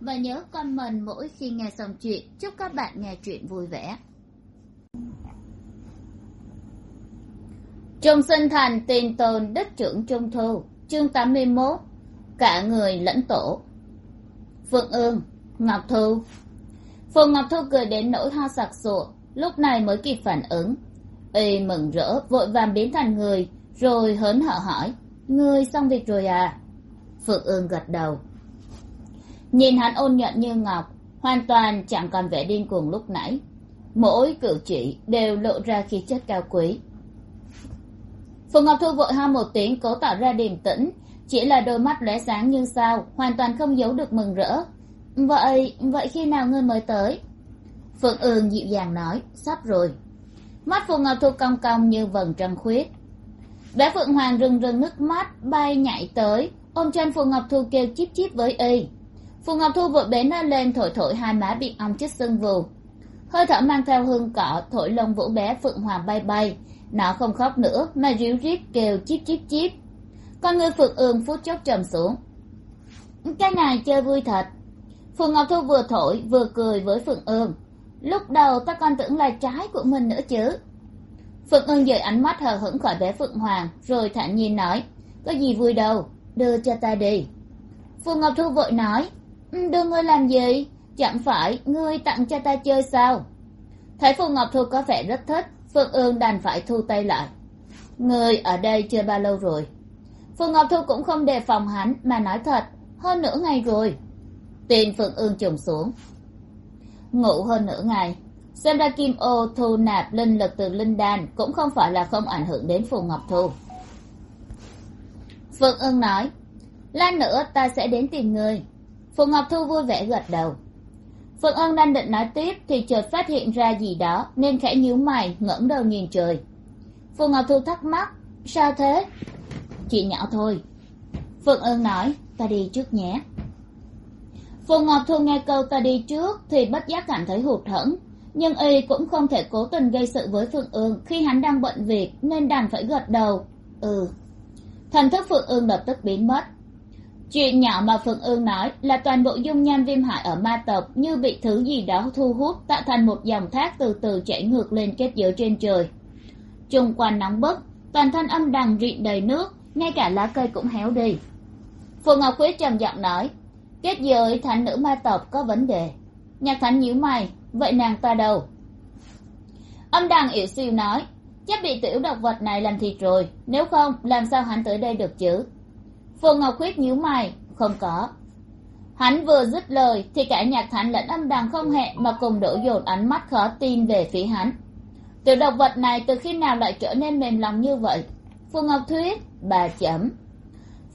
và nhớ comment mỗi khi nghe xong chuyện. Chúc các bạn nghe chuyện vui vẻ. Trung sinh thành tiền tồn đất trưởng trung thu, chương tám mươi mốt, cả người lẫn tổ. Phượng ương, ngọc thu. Phượng ngọc thu cười đến nỗi ho sặc sụa, lúc này mới kịp phản ứng. Y mừng rỡ, vội vàng biến thành người, rồi hớn hở hỏi, ngươi xong việc rồi à? Phượng ương gật đầu nhìn hắn ôn nhuận như ngọc, hoàn toàn chẳng còn vẻ điên cuồng lúc nãy. Mỗi cử chỉ đều lộ ra khí chất cao quý. Phượng ngọc thu vội ho một tiếng, cố tỏ ra điềm tĩnh. Chỉ là đôi mắt lóe sáng như sao, hoàn toàn không giấu được mừng rỡ. Vậy vậy khi nào ngươi mới tới? Phượng ương dịu dàng nói, sắp rồi. Mắt phù ngọc thu cong cong như vầng trăng khuyết. Bé phượng hoàng rừng rừng nước mắt, bay nhảy tới, ôm chân phù ngọc thu kêu chíp chíp với y phù ngọc thu vội bế nó lên, thổi thổi hai má bị ong chích sưng vù. Hơi thở mang theo hương cỏ, thổi lông vũ bé phượng hoàng bay bay. Nó không khóc nữa, mà ríu rít kêu chíp chíp chíp con người phượng ương phút chốc trầm xuống. Cái này chơi vui thật. Phù ngọc thu vừa thổi, vừa cười với phượng ương. Lúc đầu ta còn tưởng là trái của mình nữa chứ. Phượng ương dời ánh mắt hờ hững khỏi bé phượng hoàng, rồi thản nhiên nói, có gì vui đâu, đưa cho ta đi. Phù ngọc thu vội nói Ừ, đưa ngươi làm gì? Chẳng phải ngươi tặng cho ta chơi sao? Thấy phù ngọc thu có vẻ rất thích, Phương ương đành phải thu tay lại. Ngươi ở đây chơi bao lâu rồi? Phù ngọc thu cũng không đề phòng hắn mà nói thật, hơn nửa ngày rồi. Tiền Phương ương trùng xuống. Ngủ hơn nửa ngày. Xem ra kim ô thu nạp linh lực từ linh đan cũng không phải là không ảnh hưởng đến phù ngọc thu. Phương ương nói, lát nữa ta sẽ đến tìm người phù ngọc thu vui vẻ gật đầu. Phượng Ân đang định nói tiếp thì chợt phát hiện ra gì đó nên khẽ nhíu mày, ngẩng đầu nhìn trời. Phù ngọc thu thắc mắc, sao thế? Chị nhỏ thôi. Phượng Ân nói, ta đi trước nhé. Phù ngọc thu nghe câu ta đi trước thì bất giác cảm thấy hụt hẫng, nhưng y cũng không thể cố tình gây sự với phượng ương khi hắn đang bận việc nên đành phải gật đầu. Ừ. Thần thức phượng ương lập tức biến mất chuyện nhỏ mà phượng ương nói là toàn bộ dung nham viêm hại ở ma tộc như bị thứ gì đó thu hút, tạo thành một dòng thác từ từ chảy ngược lên kết giới trên trời. Chung quanh nóng bức, toàn thân âm đằng rịn đầy nước, ngay cả lá cây cũng héo đi. Phù ngọc quế trầm giọng nói, kết giới, thánh nữ ma tộc có vấn đề. Nhạc thánh nhíu mày, vậy nàng ta đâu? Âm đằng yểu siêu nói, chắc bị tiểu độc vật này làm thịt rồi, nếu không, làm sao hắn tới đây được chứ? Phương ngọc khuyết nhíu mày, không có. Hắn vừa dứt lời thì cả nhạc thản lẫn âm đằng không hẹn mà cùng đổ dồn ánh mắt khó tin về phía hắn. Tiểu độc vật này từ khi nào lại trở nên mềm lòng như vậy? Phương ngọc thuyết, bà chấm.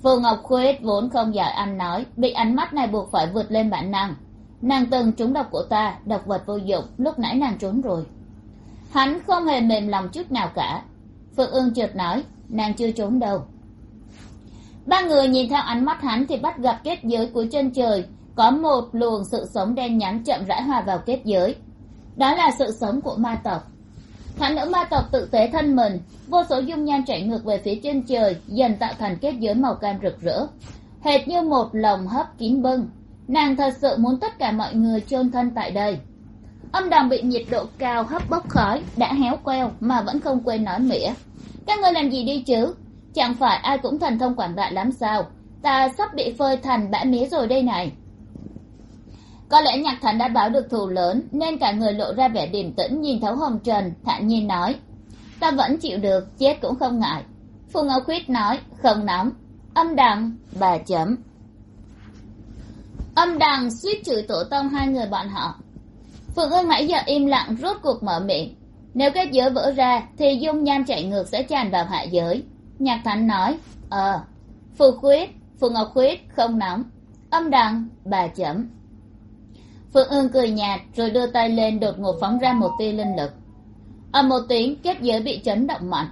Phương ngọc khuyết vốn không giỏi ăn nói, bị ánh mắt này buộc phải vượt lên bản năng. Nàng từng trúng độc của ta, độc vật vô dụng, lúc nãy nàng trốn rồi. Hắn không hề mềm lòng chút nào cả. Phượng ương chợt nói, nàng chưa trốn đâu ba người nhìn theo ánh mắt hắn thì bắt gặp kết giới của chân trời. Có một luồng sự sống đen nhánh chậm rãi hòa vào kết giới. Đó là sự sống của ma tộc. Thánh nữ ma tộc tự tế thân mình. Vô số dung nhan chạy ngược về phía chân trời, dần tạo thành kết giới màu cam rực rỡ. Hệt như một lồng hấp kín bưng nàng thật sự muốn tất cả mọi người chôn thân tại đây. Âm đằng bị nhiệt độ cao hấp bốc khói, đã héo queo mà vẫn không quên nói mỉa. Các ngươi làm gì đi chứ? Chẳng phải ai cũng thần thông quảng đại lắm sao? Ta sắp bị phơi thành bã mía rồi đây này. Có lẽ nhạc thần đã báo được thù lớn, nên cả người lộ ra vẻ điềm tĩnh nhìn thấu hồng trần, thản nhiên nói. Ta vẫn chịu được, chết cũng không ngại. Phù ngọc khuyết nói, không nóng. Âm đằng, bà chấm. Âm đằng suýt chửi tổ tông hai người bọn họ. Phượng ương nãy giờ im lặng, rốt cuộc mở miệng. Nếu kết giới vỡ ra, thì dung nham chạy ngược sẽ tràn vào hạ giới nhạc thánh nói ờ phù khuyết, phù ngọc khuyết không nóng. Âm đằng, bà chấm phượng ương cười nhạt rồi đưa tay lên đột ngột phóng ra một tia linh lực. Ở một tiếng, kết giới bị chấn động mạnh.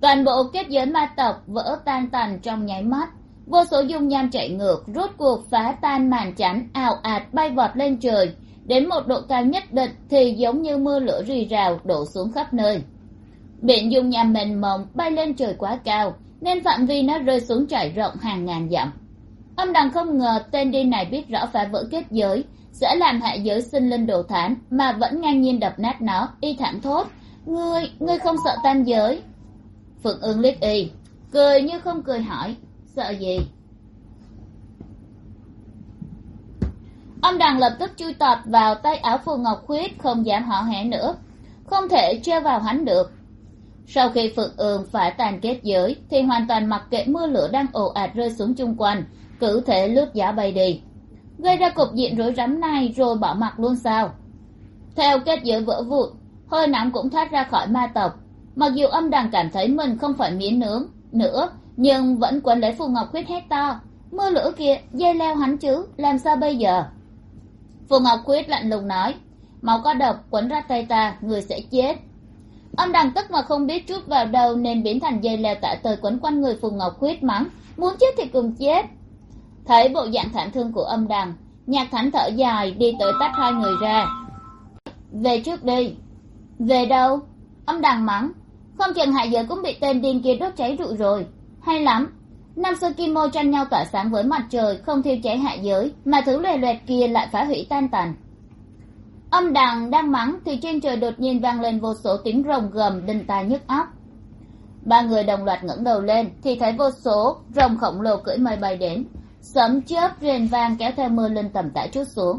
Toàn bộ kết giới ma tộc vỡ tan tành trong nháy mắt. Vô số dung nham chạy ngược, rốt cuộc phá tan màn chắn ào ạt bay vọt lên trời. Đến một độ cao nhất định thì giống như mưa lửa rì rào đổ xuống khắp nơi biển dung nham mênh mông bay lên trời quá cao, nên phạm vi nó rơi xuống trải rộng hàng ngàn dặm. Âm đằng không ngờ tên đi này biết rõ phá vỡ kết giới, sẽ làm hạ giới sinh linh đồ thán mà vẫn ngang nhiên đập nát nó, y thảm thốt. Ngươi ngươi không sợ tam giới? Phượng ương liếc y, cười như không cười hỏi, sợ gì? Ông đằng lập tức chui tọt vào tay áo phù ngọc khuyết, không dám họ hẻ nữa. Không thể treo vào hắn được sau khi phượng ương phải tàn kết giới, thì hoàn toàn mặc kệ mưa lửa đang ồ ạt rơi xuống chung quanh, cử thể lướt giá bay đi. Gây ra cục diện rối rắm này rồi bỏ mặc luôn sao? Theo kết giới vỡ vụn, hơi nóng cũng thoát ra khỏi ma tộc. Mặc dù âm đằng cảm thấy mình không phải miến nướng, nữa, nhưng vẫn quấn lấy phù ngọc khuyết hét to, mưa lửa kia dây leo hắn chứ, làm sao bây giờ? Phù ngọc khuyết lạnh lùng nói, máu có độc, quấn ra tay ta, người sẽ chết âm đằng tức mà không biết chút vào đâu nên biến thành dây leo tạ tơi quấn quanh người phù ngọc khuyết mắng, muốn chết thì cùng chết. Thấy bộ dạng thảm thương của âm đằng nhạc thánh thở dài, đi tới tách hai người ra. Về trước đi. Về đâu? âm đằng mắng. Không chừng hạ giới cũng bị tên điên kia đốt cháy rụi rồi. Hay lắm. Năm xưa kim mô tranh nhau tỏa sáng với mặt trời, không thiêu cháy hạ giới, mà thứ lè loẹt kia lại phá hủy tan tành âm đàn đang mắng thì trên trời đột nhiên vang lên vô số tiếng rồng gầm đinh tai nhức óc. Ba người đồng loạt ngẩng đầu lên thì thấy vô số rồng khổng lồ cưỡi mây bay đến. Sấm chớp rền vang kéo theo mưa linh tầm tã chút xuống.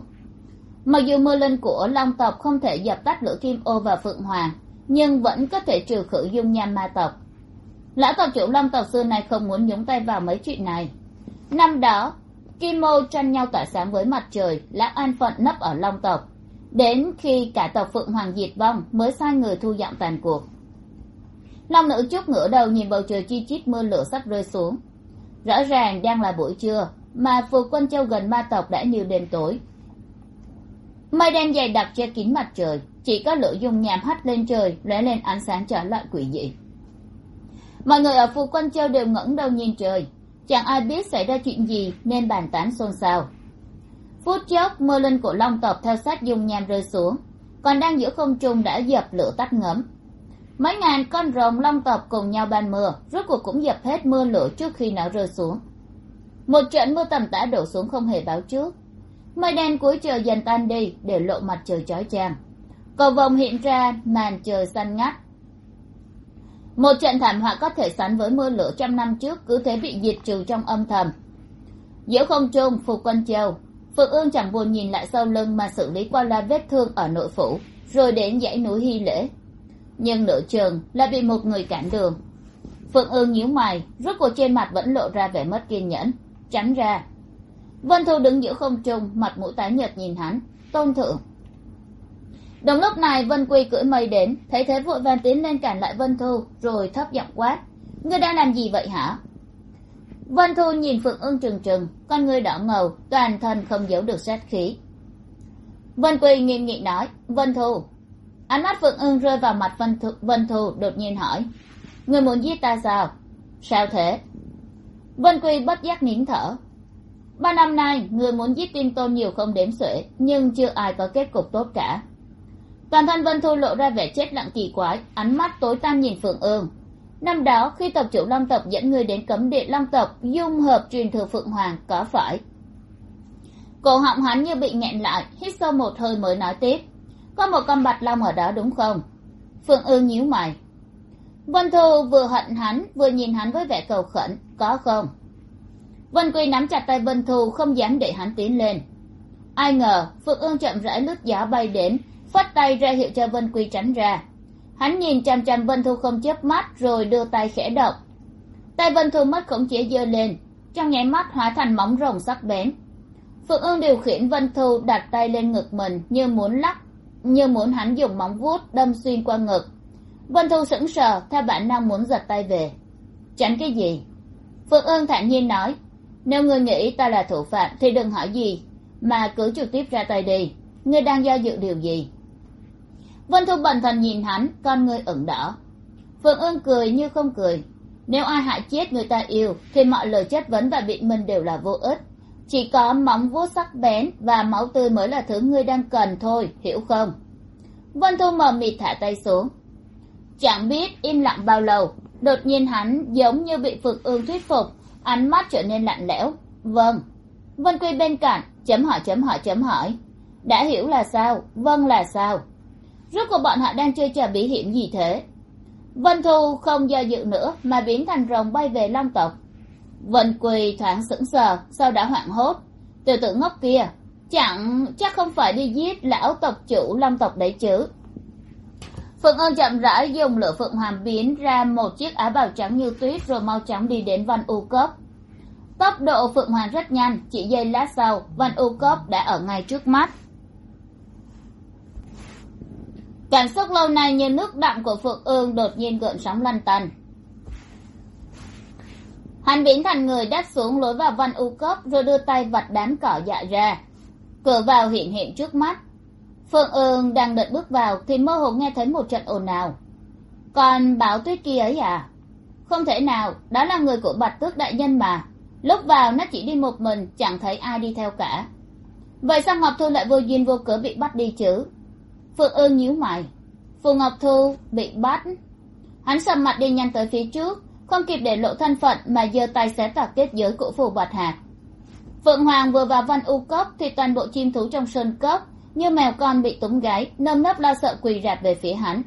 Mặc dù mưa linh của long tộc không thể dập tắt lửa kim ô và phượng hoàng, nhưng vẫn có thể trừ khử dung nham ma tộc. Lão tộc chủ long tộc xưa này không muốn nhúng tay vào mấy chuyện này. Năm đó, kim ô tranh nhau tỏa sáng với mặt trời, lão an phận nấp ở long tộc đến khi cả tộc phượng hoàng diệt vong mới sai người thu dọn tàn cuộc. Long nữ chút ngửa đầu nhìn bầu trời chi chít mưa lửa sắp rơi xuống. Rõ ràng đang là buổi trưa, mà phù quân châu gần ma tộc đã như đêm tối. Mây đen dày đặc che kín mặt trời, chỉ có lửa dung nhàm hắt lên trời, lóe lên ánh sáng trở lại quỷ dị. Mọi người ở phù quân châu đều ngẩng đầu nhìn trời. Chẳng ai biết xảy ra chuyện gì nên bàn tán xôn xao phút chốc mưa linh của long tộc theo sát dung nham rơi xuống, còn đang giữa không trung đã dập lửa tắt ngấm. Mấy ngàn con rồng long tộc cùng nhau ban mưa, rốt cuộc cũng dập hết mưa lửa trước khi nó rơi xuống. Một trận mưa tầm tã đổ xuống không hề báo trước. Mây đen cuối trời dần tan đi để lộ mặt trời chói chang. Cầu vồng hiện ra, màn trời xanh ngắt. Một trận thảm họa có thể sánh với mưa lửa trăm năm trước, cứ thế bị diệt trừ trong âm thầm. Giữa không trung, phục quân châu phượng ương chẳng buồn nhìn lại sau lưng mà xử lý qua la vết thương ở nội phủ, rồi đến dãy núi hy lễ. Nhưng nửa chừng là bị một người cản đường. Phượng ương nhíu mày, rốt cuộc trên mặt vẫn lộ ra vẻ mất kiên nhẫn, tránh ra. Vân thu đứng giữa không trung, mặt mũi tái nhợt nhìn hắn, tôn thượng. Đồng lúc này, vân quy cưỡi mây đến, thấy thế vội vàng tiến lên cản lại vân thu, rồi thấp giọng quát, ngươi đang làm gì vậy hả? Vân thu nhìn phượng ương trừng trừng con người đỏ ngầu toàn thân không giấu được sát khí. Vân quy nghiêm nghị nói vân thu. Ánh mắt phượng ương rơi vào mặt vân thu, vân thu đột nhiên hỏi người muốn giết ta sao? Sao thế? Vân quy bất giác nín thở. Ba năm nay người muốn giết tin tôn nhiều không đếm xuể nhưng chưa ai có kết cục tốt cả. Toàn thân vân thu lộ ra vẻ chết lặng kỳ quái ánh mắt tối tăm nhìn phượng ương năm đó, khi tộc chủ long tộc dẫn người đến cấm địa long tộc, dung hợp truyền thừa phượng hoàng, có phải? Cổ họng hắn như bị nghẹn lại, hít sâu một hơi mới nói tiếp. Có một con bạch long ở đó đúng không? Phượng ương nhíu mày. Vân thu vừa hận hắn, vừa nhìn hắn với vẻ cầu khẩn, có không? Vân quy nắm chặt tay vân thu, không dám để hắn tiến lên. Ai ngờ, phượng ương chậm rãi lướt gió bay đến, phất tay ra hiệu cho vân quy tránh ra hắn nhìn chằm chằm vân thu không chớp mắt rồi đưa tay khẽ động. Tay vân thu mất khống chế giơ lên, trong nháy mắt hóa thành móng rồng sắc bén. Phượng ương điều khiển vân thu đặt tay lên ngực mình, như muốn lắc, như muốn hắn dùng móng vuốt đâm xuyên qua ngực. Vân thu sững sờ, theo bản năng muốn giật tay về. Tránh cái gì. Phượng ương thản nhiên nói, nếu ngươi nghĩ ta là thủ phạm thì đừng hỏi gì, mà cứ trực tiếp ra tay đi. Ngươi đang do dự điều gì? Vân thu bần thần nhìn hắn, con ngươi ửng đỏ. Phượng ương cười như không cười. Nếu ai hại chết người ta yêu, thì mọi lời chất vấn và biện minh đều là vô ích. Chỉ có móng vuốt sắc bén và máu tươi mới là thứ ngươi đang cần thôi, hiểu không? Vân thu mờ mịt thả tay xuống. Chẳng biết im lặng bao lâu, đột nhiên hắn giống như bị phượng ương thuyết phục, ánh mắt trở nên lạnh lẽo. Vâng. Vân quy bên cạnh, chấm hỏi chấm hỏi chấm hỏi. Đã hiểu là sao? Vâng là sao? Rốt cuộc bọn họ đang chơi trò bí hiểm gì thế? Vân thu không do dự nữa mà biến thành rồng bay về long tộc. Vân quỳ thoáng sững sờ, sau đã hoảng hốt. Tiểu tử ngốc kia, chẳng, chắc không phải đi giết lão tộc chủ long tộc đấy chứ? Phượng ơn chậm rãi dùng lửa phượng hoàng biến ra một chiếc áo bào trắng như tuyết rồi mau chóng đi đến văn u cốc. Tốc độ phượng hoàng rất nhanh, chỉ giây lát sau, văn u cốc đã ở ngay trước mắt cảm xúc lâu nay như nước đậm của phượng ương đột nhiên gợn sóng lăn tăn. Hắn biến thành người đáp xuống lối vào văn u cốc rồi đưa tay vặt đám cỏ dại ra. Cửa vào hiện hiện trước mắt. Phượng ương đang định bước vào thì mơ hồ nghe thấy một trận ồn ào. Còn bảo tuyết kia ấy à? Không thể nào, đó là người của bạch tước đại nhân mà. Lúc vào nó chỉ đi một mình, chẳng thấy ai đi theo cả. Vậy sao ngọc thu lại vô duyên vô cớ bị bắt đi chứ? Phượng ương nhíu mày. Phù ngọc thu bị bắt. Hắn sầm mặt đi nhanh tới phía trước, không kịp để lộ thân phận mà giơ tay xé toạc kết giới của phù bạch hạc phượng hoàng vừa vào văn u cốc thì toàn bộ chim thú trong sơn cốc như mèo con bị túng gáy, nơm nớp lo sợ quỳ rạp về phía hắn.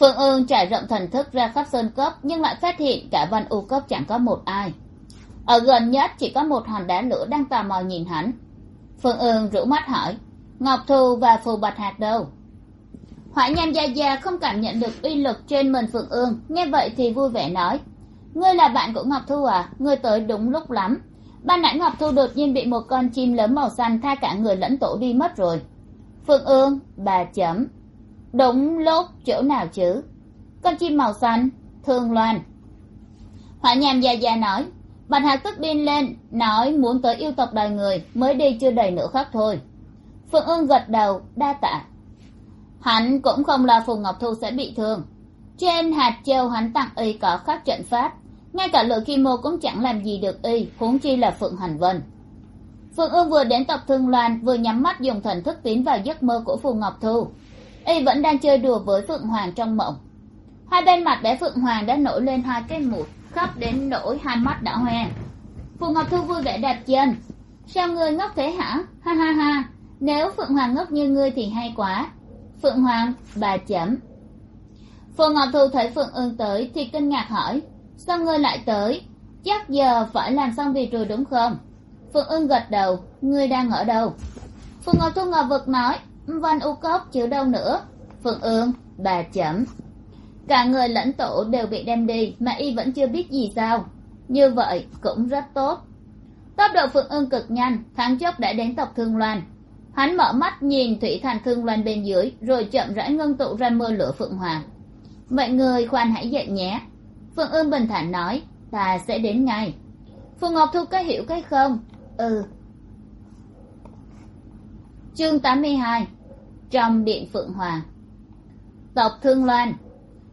Phượng ương trải rộng thần thức ra khắp sơn cốc nhưng lại phát hiện cả văn u cốc chẳng có một ai. Ở gần nhất chỉ có một hòn đá lửa đang tò mò nhìn hắn. Phượng ương rũ mắt hỏi ngọc thu và phù bạch hạt đâu? Hỏa nham gia gia không cảm nhận được uy lực trên mình phượng ương. Nghe vậy thì vui vẻ nói, ngươi là bạn của ngọc thu à? Ngươi tới đúng lúc lắm. Ban nãy ngọc thu đột nhiên bị một con chim lớn màu xanh tha cả người lẫn tổ đi mất rồi. Phượng ương, bà chấm. Đúng lúc, chỗ nào chứ? Con chim màu xanh, thương loan. Hỏa nham gia gia nói, bạch hạc tức điên lên, nói muốn tới yêu tộc đời người, mới đi chưa đầy nửa khắc thôi phượng ương gật đầu, đa tạ. Hắn cũng không lo phù ngọc thu sẽ bị thương. Trên hạt châu hắn tặng y có khắc trận pháp, ngay cả lựa kim mô cũng chẳng làm gì được y, huống chi là phượng hành vân. Phượng ương vừa đến tộc thương loan, vừa nhắm mắt dùng thần thức tiến vào giấc mơ của phù ngọc thu. Y vẫn đang chơi đùa với phượng hoàng trong mộng. Hai bên mặt bé phượng hoàng đã nổi lên hai cái mụt, khóc đến nỗi hai mắt đã hoe. Phù ngọc thu vui vẻ đạp chân. Sao người ngốc thế hả? Ha ha ha nếu phượng hoàng ngốc như ngươi thì hay quá. Phượng hoàng, bà chấm phù ngọc thu thấy phượng ương tới thì kinh ngạc hỏi, sao ngươi lại tới? Chắc giờ phải làm xong việc rồi đúng không? Phượng ương gật đầu, ngươi đang ở đâu? Phù ngọc thu ngờ vực nói, văn u cốc chứ đâu nữa. Phượng ương, bà chấm cả người lẫn tổ đều bị đem đi, mà y vẫn chưa biết gì sao. Như vậy cũng rất tốt. Tốc độ phượng ương cực nhanh tháng chốc đã đến tộc thương loan hắn mở mắt nhìn thủy thành thương loan bên dưới, rồi chậm rãi ngưng tụ ra mưa lửa phượng hoàng. Mọi người khoan hãy dậy nhé. Phượng ương bình thản nói, ta sẽ đến ngay. Phù ngọc thu cái hiểu cái không? Ừ. Chương tám mươi hai, trong điện phượng hoàng. Tộc thương loan.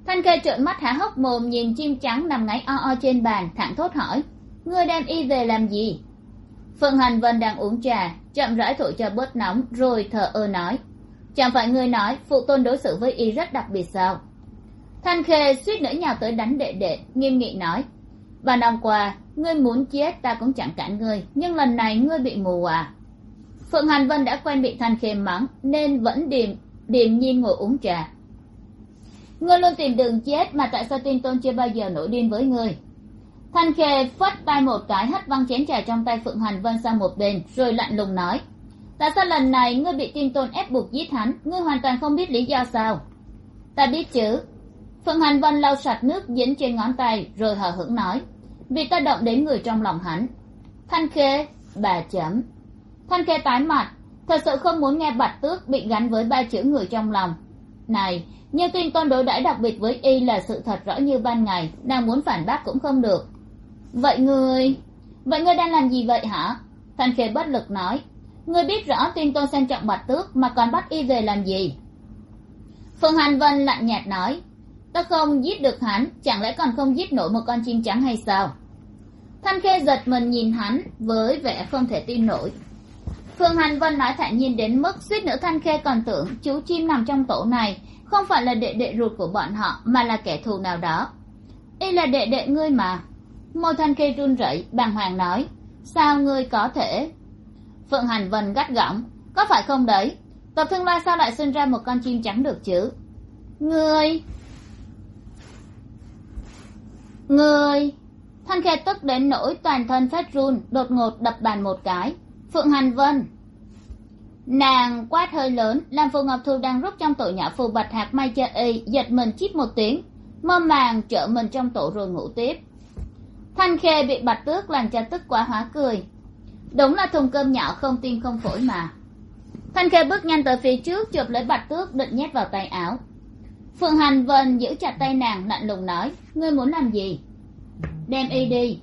Thanh khê trợn mắt há hốc mồm nhìn chim trắng nằm ngáy o o trên bàn, thẳng thốt hỏi, ngươi đem y về làm gì? Phượng hành vân đang uống trà chậm rãi thổi cho bớt nóng, rồi thở ơ nói. Chẳng phải ngươi nói, phụ tôn đối xử với y rất đặc biệt sao? Thanh khê suýt nữa nhào tới đánh đệ đệ, nghiêm nghị nói. Ba năm qua, ngươi muốn chết ta cũng chẳng cản ngươi, nhưng lần này ngươi bị mù à. Phượng hành vân đã quen bị thanh khê mắng, nên vẫn điềm điềm nhiên ngồi uống trà. Ngươi luôn tìm đường chết mà tại sao tiên tôn chưa bao giờ nổi điên với ngươi? Thanh khê phất tay một cái hất văng chén trà trong tay phượng hành vân sang một bên, rồi lạnh lùng nói. Tại sao lần này ngươi bị tiên tôn ép buộc giết hắn? Ngươi hoàn toàn không biết lý do sao. Ta biết chứ. Phượng hành vân lau sạch nước dính trên ngón tay, rồi hờ hững nói. Vì ta động đến người trong lòng hắn. Thanh khê bà chấm. Thanh khê tái mặt. Thật sự không muốn nghe bạch tước bị gắn với ba chữ người trong lòng. Này nhưng tin tôn đối đãi đặc biệt với y là sự thật rõ như ban ngày, nàng muốn phản bác cũng không được vậy ngươi vậy ngươi đang làm gì vậy hả? Thanh khê bất lực nói. Ngươi biết rõ tiên tôn xem trọng bạch tước mà còn bắt y về làm gì? Phương hành vân lạnh nhạt nói. Ta không giết được hắn, chẳng lẽ còn không giết nổi một con chim trắng hay sao? Thanh khê giật mình nhìn hắn với vẻ không thể tin nổi. Phương hành vân nói thản nhiên đến mức suýt nữa thanh khê còn tưởng chú chim nằm trong tổ này không phải là đệ đệ ruột của bọn họ mà là kẻ thù nào đó. Y là đệ đệ ngươi mà môi thanh khê run rẩy, bàng hoàng nói, sao ngươi có thể? Phượng hành vân gắt gỏng, có phải không đấy? Tập thương la sao lại sinh ra một con chim trắng được chứ? Ngươi ngươi. Thanh khê tức đến nỗi toàn thân phát run, đột ngột đập bàn một cái. Phượng hành vân, nàng quát hơi lớn, làm phù ngọc thu đang rút trong tổ nhỏ phù bạch hạt mai cho y giật mình chít một tiếng, mơ màng trở mình trong tổ rồi ngủ tiếp thanh khê bị bạch tước làm cho tức quá hóa cười. Đúng là thùng cơm nhỏ không tim không phổi mà. Thanh khê bước nhanh tới phía trước, chụp lấy bạch tước, định nhét vào tay áo. Phượng hành vân giữ chặt tay nàng, lạnh lùng nói, ngươi muốn làm gì? Đem y đi.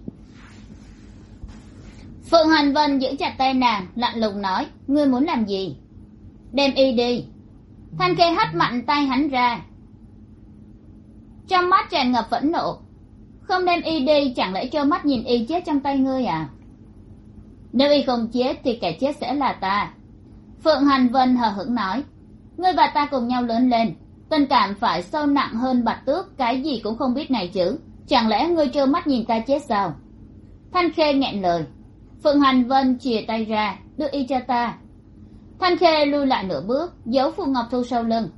Phượng hành vân giữ chặt tay nàng, lạnh lùng nói, ngươi muốn làm gì? Đem y đi. Thanh khê hất mạnh tay hắn ra. Trong mắt tràn ngập phẫn nộ không đem y đi, chẳng lẽ trơ mắt nhìn y chết trong tay ngươi à? Nếu y không chết thì kẻ chết sẽ là ta. Phượng hành vân hờ hững nói, ngươi và ta cùng nhau lớn lên, tình cảm phải sâu nặng hơn bạch tước, cái gì cũng không biết này chứ. Chẳng lẽ ngươi trơ mắt nhìn ta chết sao? Thanh khê nghẹn lời, phượng hành vân chìa tay ra, đưa y cho ta. Thanh khê lui lại nửa bước, giấu phù ngọc thu sau lưng.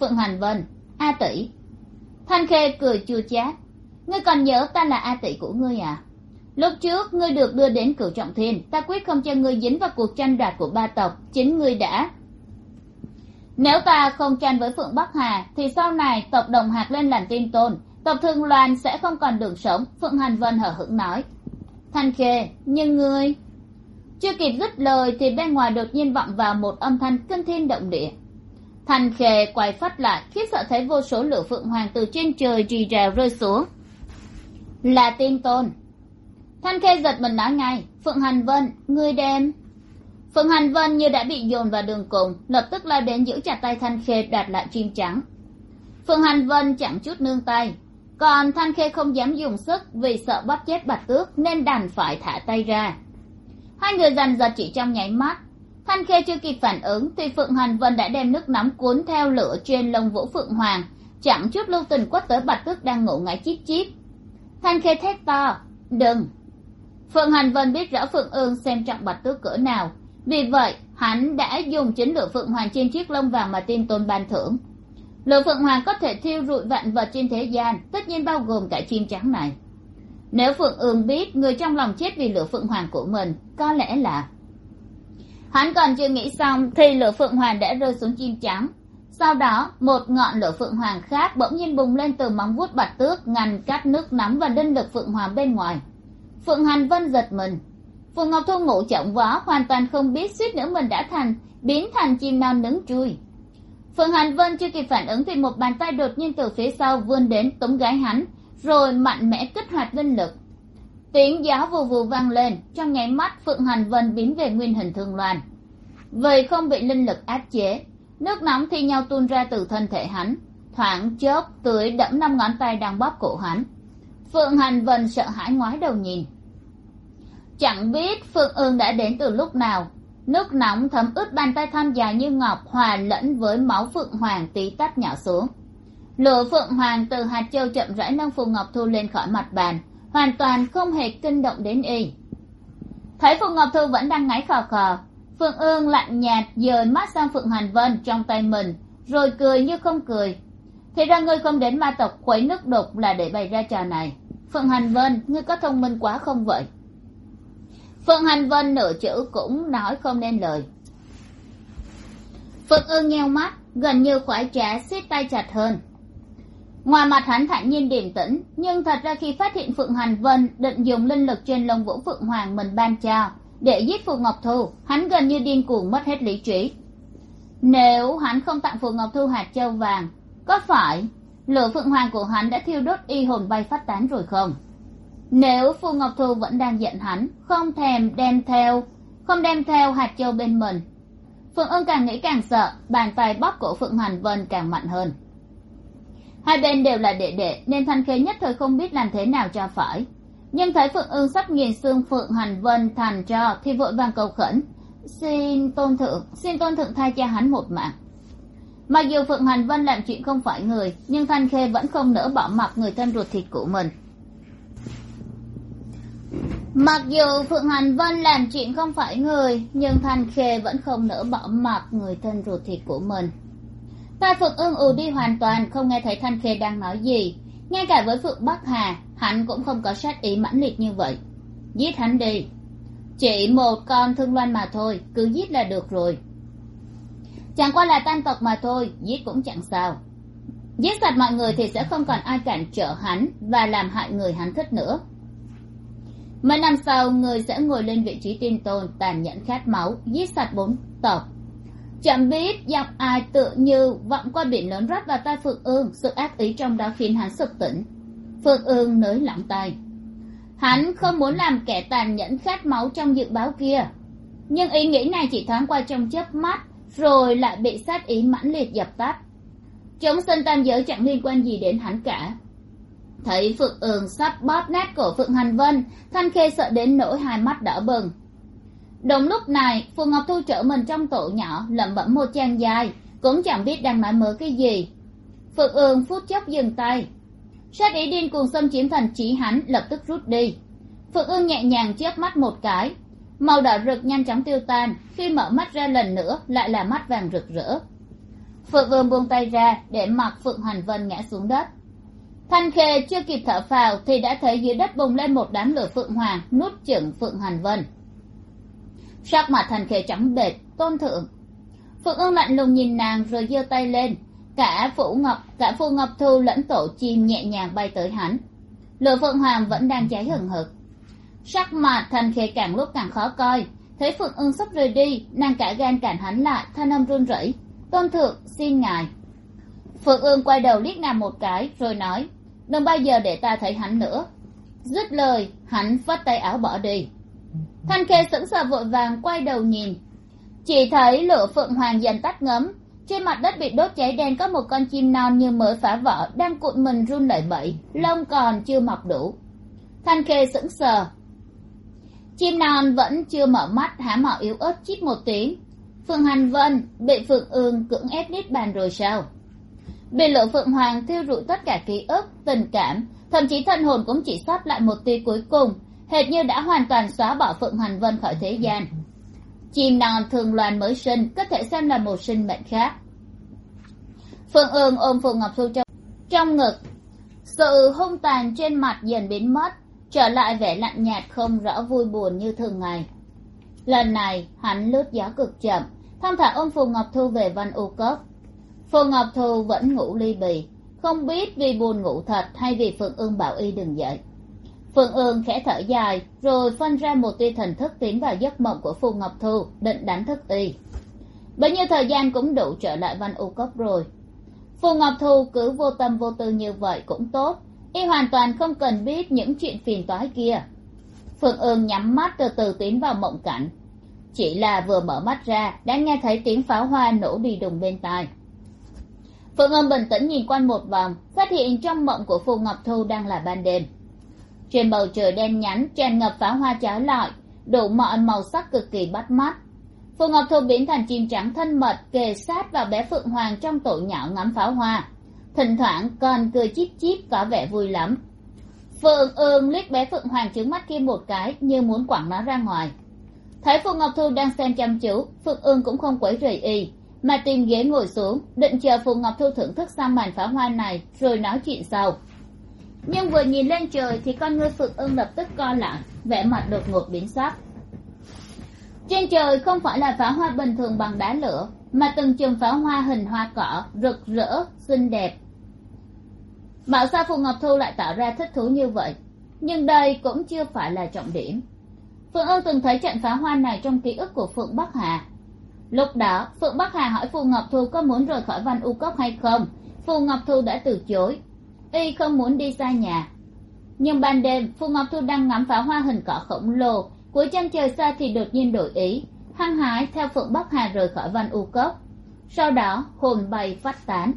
Phượng hành vân, a tỷ. Thanh khê cười chua chát ngươi còn nhớ ta là a tỷ của ngươi à? Lúc trước, ngươi được đưa đến cửu trọng thiên, ta quyết không cho ngươi dính vào cuộc tranh đoạt của ba tộc, chính ngươi đã. Nếu ta không tranh với phượng bắc hà, thì sau này tộc đồng hạt lên làm tiên tôn, tộc thương loan sẽ không còn đường sống, phượng hành vân hở hững nói. Thanh khê, nhưng ngươi? Chưa kịp dứt lời thì bên ngoài đột nhiên vọng vào một âm thanh kinh thiên động địa. Thanh khê quay phát lại, khiếp sợ thấy vô số lửa phượng hoàng từ trên trời rì rào rơi xuống là tin tôn. Thanh khê giật mình nói ngay, phượng hành vân, ngươi đem. Phượng hành vân như đã bị dồn vào đường cùng, lập tức lao đến giữ chặt tay thanh khê, đoạt lại chim trắng. Phượng hành vân chẳng chút nương tay. Còn thanh khê không dám dùng sức vì sợ bắt chết bạch tước nên đành phải thả tay ra. Hai người giành giật chỉ trong nháy mắt. Thanh khê chưa kịp phản ứng thì phượng hành vân đã đem nước nóng cuốn theo lửa trên lông vũ phượng hoàng. Chẳng chút lưu tình quất tới bạch tước đang ngủ ngáy chít chít thanh khê thét to, đừng! Phượng hành vân biết rõ phượng ương xem trọng bạch tước cỡ nào, vì vậy hắn đã dùng chính lửa phượng hoàng trên chiếc lông vàng mà tin tôn ban thưởng. Lửa phượng hoàng có thể thiêu rụi vạn vật trên thế gian, tất nhiên bao gồm cả chim trắng này. Nếu phượng ương biết người trong lòng chết vì lửa phượng hoàng của mình, có lẽ là hắn còn chưa nghĩ xong thì lửa phượng hoàng đã rơi xuống chim trắng sau đó, một ngọn lửa phượng hoàng khác bỗng nhiên bùng lên từ móng vuốt bạch tước, ngăn cắt nước nóng và linh lực phượng hoàng bên ngoài. Phượng hoàng vân giật mình. Phượng ngọc thu ngủ chậm vó hoàn toàn không biết suýt nữa mình đã thành, biến thành chim non nứng chui. Phượng hoàng vân chưa kịp phản ứng thì một bàn tay đột nhiên từ phía sau vươn đến túm gái hắn, rồi mạnh mẽ kích hoạt linh lực. Tiếng gió vù vù vang lên, trong nháy mắt phượng hoàng vân biến về nguyên hình thường loàn vậy không bị linh lực áp chế nước nóng thi nhau tuôn ra từ thân thể hắn. Thoảng chớp tưới đẫm năm ngón tay đang bóp cổ hắn. Phượng hành vân sợ hãi ngoái đầu nhìn. Chẳng biết phượng ương đã đến từ lúc nào. Nước nóng thấm ướt bàn tay thon dài như ngọc, hòa lẫn với máu phượng hoàng tí tách nhỏ xuống. Lửa phượng hoàng từ hạt châu chậm rãi nâng phù ngọc thu lên khỏi mặt bàn, hoàn toàn không hề kinh động đến y. Thấy phù ngọc thu vẫn đang ngáy khò khò phượng ương lạnh nhạt dời mắt sang phượng hành vân trong tay mình, rồi cười như không cười. Thì ra ngươi không đến ma tộc khuấy nước đục là để bày ra trò này. Phượng hành vân, ngươi có thông minh quá không vậy? Phượng hành vân nửa chữ cũng nói không nên lời. Phượng ương nheo mắt, gần như khoái trá, siết tay chặt hơn. Ngoài mặt hắn thản nhiên điềm tĩnh, nhưng thật ra khi phát hiện phượng hành vân định dùng linh lực trên lông vũ phượng hoàng mình ban cho để giết phù ngọc thu, hắn gần như điên cuồng mất hết lý trí. Nếu hắn không tặng phù ngọc thu hạt châu vàng, có phải lửa phượng hoàng của hắn đã thiêu đốt y hồn bay phát tán rồi không? Nếu phù ngọc thu vẫn đang giận hắn, không thèm đem theo, không đem theo hạt châu bên mình, phượng ưng càng nghĩ càng sợ, bàn tay bóp cổ phượng hoàng vân càng mạnh hơn. Hai bên đều là đệ đệ, nên thanh khê nhất thời không biết làm thế nào cho phải nhưng thấy phượng ương sắp nghiền xương phượng hành vân thành cho, thì vội vàng cầu khẩn. Xin tôn thượng, xin tôn thượng thay cho hắn một mạng. Mặc dù phượng hành vân làm chuyện không phải người, nhưng thanh khê vẫn không nỡ bỏ mặc người thân ruột thịt của mình. Mặc dù phượng hành vân làm chuyện không phải người, nhưng thanh khê vẫn không nỡ bỏ mặc người thân ruột thịt của mình. Tai phượng ương ù đi hoàn toàn, không nghe thấy thanh khê đang nói gì ngay cả với phượng bắc hà, hắn cũng không có sát ý mãnh liệt như vậy. Giết hắn đi. Chỉ một con thương loan mà thôi, cứ giết là được rồi. Chẳng qua là tan tộc mà thôi, giết cũng chẳng sao. Giết sạch mọi người thì sẽ không còn ai cản trở hắn và làm hại người hắn thích nữa. Mấy năm sau, người sẽ ngồi lên vị trí tiên tôn tàn nhẫn khát máu, giết sạch bốn tộc chẳng biết giọng ai tự như vọng qua biển lớn rót vào tai phượng ương, sự ác ý trong đó khiến hắn sực tỉnh. Phượng ương nới lỏng tay. Hắn không muốn làm kẻ tàn nhẫn khát máu trong dự báo kia. Nhưng ý nghĩ này chỉ thoáng qua trong chớp mắt, rồi lại bị sát ý mãnh liệt dập tắt. Chúng sinh tam giới chẳng liên quan gì đến hắn cả. Thấy phượng ương sắp bóp nát cổ phượng hành vân, thanh khê sợ đến nỗi hai mắt đỏ bừng đúng lúc này, phù ngọc thu trở mình trong tổ nhỏ, lẩm bẩm một trang dài, cũng chẳng biết đang nói mớ cái gì. Phượng ương phút chốc dừng tay. Sát ý điên cuồng xâm chiếm thành trí hắn, lập tức rút đi. Phượng ương nhẹ nhàng chớp mắt một cái. Màu đỏ rực nhanh chóng tiêu tan, khi mở mắt ra lần nữa, lại là mắt vàng rực rỡ. Phượng ương buông tay ra, để mặc phượng hoành vân ngã xuống đất. Thanh khê chưa kịp thở phào, thì đã thấy dưới đất bùng lên một đám lửa phượng hoàng nút chửng phượng hoành vân sắc mặt thành khê trắng bệch, tôn thượng. Phượng ương lạnh lùng nhìn nàng rồi giơ tay lên. Cả phủ ngọc, cả phù ngọc thu lẫn tổ chim nhẹ nhàng bay tới hắn. Lửa phượng hoàng vẫn đang cháy hừng hực. Sắc mặt thành khê càng lúc càng khó coi. Thấy phượng ương sắp rời đi, nàng cả gan cản hắn lại, thanh âm run rẩy. Tôn thượng, xin ngài. Phượng ương quay đầu liếc nàng một cái, rồi nói, đừng bao giờ để ta thấy hắn nữa. Dứt lời, hắn vất tay áo bỏ đi thanh khê sững sờ vội vàng quay đầu nhìn. Chỉ thấy lửa phượng hoàng dần tắt ngấm. Trên mặt đất bị đốt cháy đen có một con chim non như mới phá vỡ đang cuộn mình run lẩy bẩy, lông còn chưa mọc đủ. Thanh khê sững sờ. Chim non vẫn chưa mở mắt, há mỏ yếu ớt chít một tiếng. Phượng hành vân bị phượng ương cưỡng ép nít bàn rồi sao? Bị lửa phượng hoàng thiêu rụi tất cả ký ức, tình cảm, thậm chí thân hồn cũng chỉ sót lại một tia cuối cùng hệt như đã hoàn toàn xóa bỏ phượng hành vân khỏi thế gian. Chim non thường loàn mới sinh có thể xem là một sinh mệnh khác. Phương ương ôm phượng ngọc thu trong, trong ngực. Sự hung tàn trên mặt dần biến mất trở lại vẻ lạnh nhạt không rõ vui buồn như thường ngày. Lần này hắn lướt gió cực chậm thong thả ôm phù ngọc thu về văn u cốc. Phù ngọc thu vẫn ngủ ly bì không biết vì buồn ngủ thật hay vì phượng ương bảo y đừng dậy phương ương khẽ thở dài, rồi phân ra một tia thần thức tiến vào giấc mộng của phù ngọc thu, định đánh thức y. Bấy nhiêu thời gian cũng đủ trở lại văn u cốc rồi. Phù ngọc thu cứ vô tâm vô tư như vậy cũng tốt, y hoàn toàn không cần biết những chuyện phiền toái kia. Phương ương nhắm mắt từ từ tiến vào mộng cảnh. Chỉ là vừa mở mắt ra, đã nghe thấy tiếng pháo hoa nổ đi đùng bên tai. Phương ương bình tĩnh nhìn quanh một vòng, phát hiện trong mộng của phù ngọc thu đang là ban đêm trên bầu trời đen nhánh, tràn ngập pháo hoa chói lọi, đủ mọi màu sắc cực kỳ bắt mắt. Phù ngọc thu biến thành chim trắng thân mật, kề sát vào bé phượng hoàng trong tổ nhỏ ngắm pháo hoa. Thỉnh thoảng còn cười chip chip có vẻ vui lắm. Phượng ương liếc bé phượng hoàng trứng mắt kia một cái, như muốn quẳng nó ra ngoài. Thấy phù ngọc thu đang xem chăm chú, phượng ương cũng không quấy rầy y, mà tìm ghế ngồi xuống, định chờ phù ngọc thu thưởng thức xong màn pháo hoa này, rồi nói chuyện sau nhưng vừa nhìn lên trời thì con ngươi phượng ưng lập tức co lại, vẻ mặt đột ngột biến sắc. Trên trời không phải là pháo hoa bình thường bằng đá lửa, mà từng chùm pháo hoa hình hoa cỏ, rực rỡ, xinh đẹp. Bảo sao phù ngọc thu lại tạo ra thích thú như vậy? Nhưng đây cũng chưa phải là trọng điểm. Phượng ưng từng thấy trận pháo hoa này trong ký ức của phượng bắc hà. Lúc đó, phượng bắc hà hỏi phù ngọc thu có muốn rời khỏi văn u cốc hay không. Phù ngọc thu đã từ chối y không muốn đi xa nhà, nhưng ban đêm, phù ngọc thu đang ngắm pháo hoa hình cỏ khổng lồ. Cuối chân trời xa thì đột nhiên đổi ý, hăng hái theo phượng bắc hà rời khỏi văn u cốc. Sau đó, hồn bay phát tán.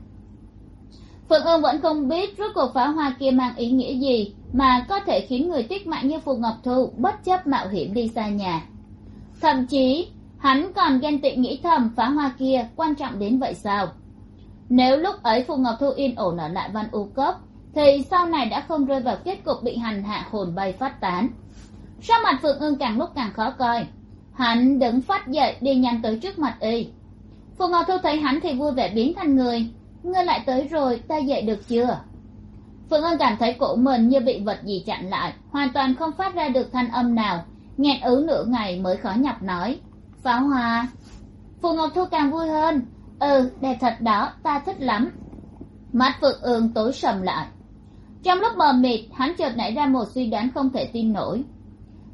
Phượng ương vẫn không biết rốt cuộc pháo hoa kia mang ý nghĩa gì, mà có thể khiến người tích mạng như phù ngọc thu bất chấp mạo hiểm đi xa nhà. Thậm chí, hắn còn ghen tị nghĩ thầm pháo hoa kia quan trọng đến vậy sao? Nếu lúc ấy phù ngọc thu yên ổn ở lại văn u cốc thì sau này đã không rơi vào kết cục bị hành hạ hồn bay phát tán. Sau mặt phượng ương càng lúc càng khó coi. Hắn đứng phát dậy đi nhanh tới trước mặt y. Phù ngọc thu thấy hắn thì vui vẻ biến thành người. Ngươi lại tới rồi, ta dậy được chưa? Phượng ương cảm thấy cổ mình như bị vật gì chặn lại, hoàn toàn không phát ra được thanh âm nào. Nghẹn ứ nửa ngày mới khó nhọc nói, pháo hoa. Phù ngọc thu càng vui hơn ừ đẹp thật đó, ta thích lắm. Mắt phượng ương tối sầm lại trong lúc mờ mịt, hắn chợt nảy ra một suy đoán không thể tin nổi.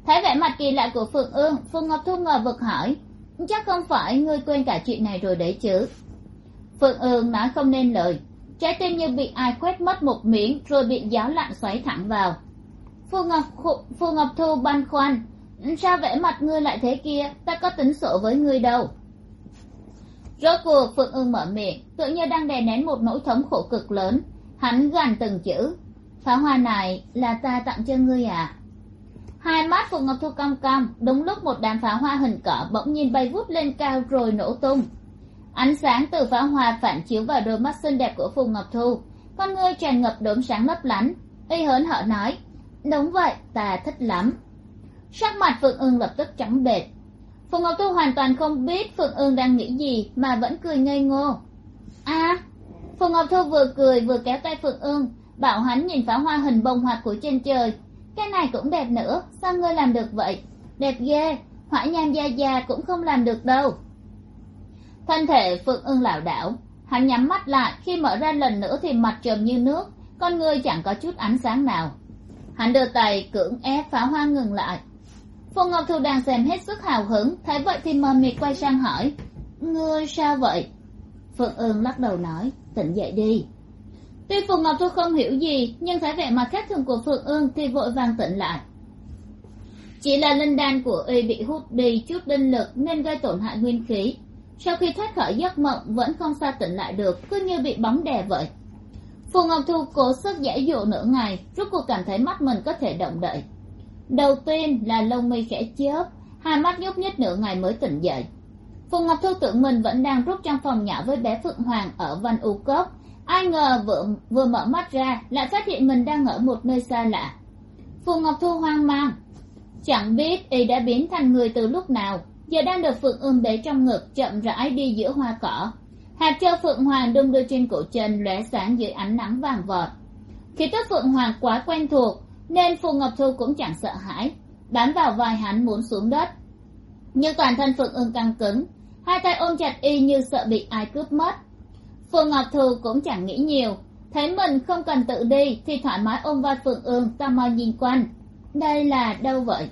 Thấy vẻ mặt kỳ lạ của phượng ương phượng ngọc thu ngờ vực hỏi, chắc không phải ngươi quên cả chuyện này rồi đấy chứ? Phượng ương nói không nên lời, trái tim như bị ai quét mất một miếng, rồi bị giáo lặn xoáy thẳng vào. Phù ngọc phù ngọc thu băn khoăn, sao vẻ mặt ngươi lại thế kia? Ta có tính sổ với ngươi đâu. Rốt cuộc, phượng ương mở miệng tự như đang đè nén một nỗi thống khổ cực lớn. Hắn gằn từng chữ pháo hoa này là ta tặng cho ngươi à hai mắt phượng ngọc thu cong cong đúng lúc một đám pháo hoa hình cỏ bỗng nhiên bay vút lên cao rồi nổ tung. Ánh sáng từ pháo hoa phản chiếu vào đôi mắt xinh đẹp của phù ngọc thu. Con ngươi tràn ngập đốm sáng lấp lánh. Y hớn hở nói, đúng vậy, ta thích lắm. Sắc mặt phượng ương lập tức trắng bệch. Phù ngọc thu hoàn toàn không biết phượng ương đang nghĩ gì mà vẫn cười ngây ngô. A! Phù ngọc thu vừa cười vừa kéo tay phượng ương bảo hắn nhìn pháo hoa hình bông hoạt của trên trời. Cái này cũng đẹp nữa, sao ngươi làm được vậy? Đẹp ghê, hỏa nham gia gia cũng không làm được đâu. Thân thể phượng ưng lảo đảo, hắn nhắm mắt lại, khi mở ra lần nữa thì mặt trầm như nước, con ngươi chẳng có chút ánh sáng nào. Hắn đưa tay cưỡng ép pháo hoa ngừng lại. Phù ngọc thu đang xem hết sức hào hứng, thấy vậy thì mờ mịt quay sang hỏi, ngươi sao vậy? Phượng ương lắc đầu nói, tỉnh dậy đi tuy phù ngọc thu không hiểu gì, nhưng thấy vẻ mặt khác thường của phượng ương thì vội vàng tỉnh lại. Chỉ là linh đan của y bị hút đi chút linh lực nên gây tổn hại nguyên khí. Sau khi thoát khỏi giấc mộng, vẫn không xa tỉnh lại được, cứ như bị bóng đè vậy. Phù ngọc thu cố sức giải dụ nửa ngày, rốt cuộc cảm thấy mắt mình có thể động đậy. Đầu tiên là lông mi khẽ chớp, hai mắt nhúc nhích nửa ngày mới tỉnh dậy. Phù ngọc thu tưởng mình vẫn đang rút trong phòng nhỏ với bé phượng hoàng ở văn u cốc ai ngờ vừa, vừa mở mắt ra lại phát hiện mình đang ở một nơi xa lạ. Phù ngọc thu hoang mang. Chẳng biết y đã biến thành người từ lúc nào giờ đang được phượng ương bế trong ngực chậm rãi đi giữa hoa cỏ. Hạt châu phượng hoàng đung đưa trên cổ chân lóe sáng dưới ánh nắng vàng vọt. Khi tức phượng hoàng quá quen thuộc nên phù ngọc thu cũng chẳng sợ hãi bám vào vai hắn muốn xuống đất. Nhưng toàn thân phượng ương căng cứng hai tay ôm chặt y như sợ bị ai cướp mất phù ngọc thù cũng chẳng nghĩ nhiều. Thấy mình không cần tự đi, thì thoải mái ôm vai phượng ương tò mò nhìn quanh. Đây là đâu vậy?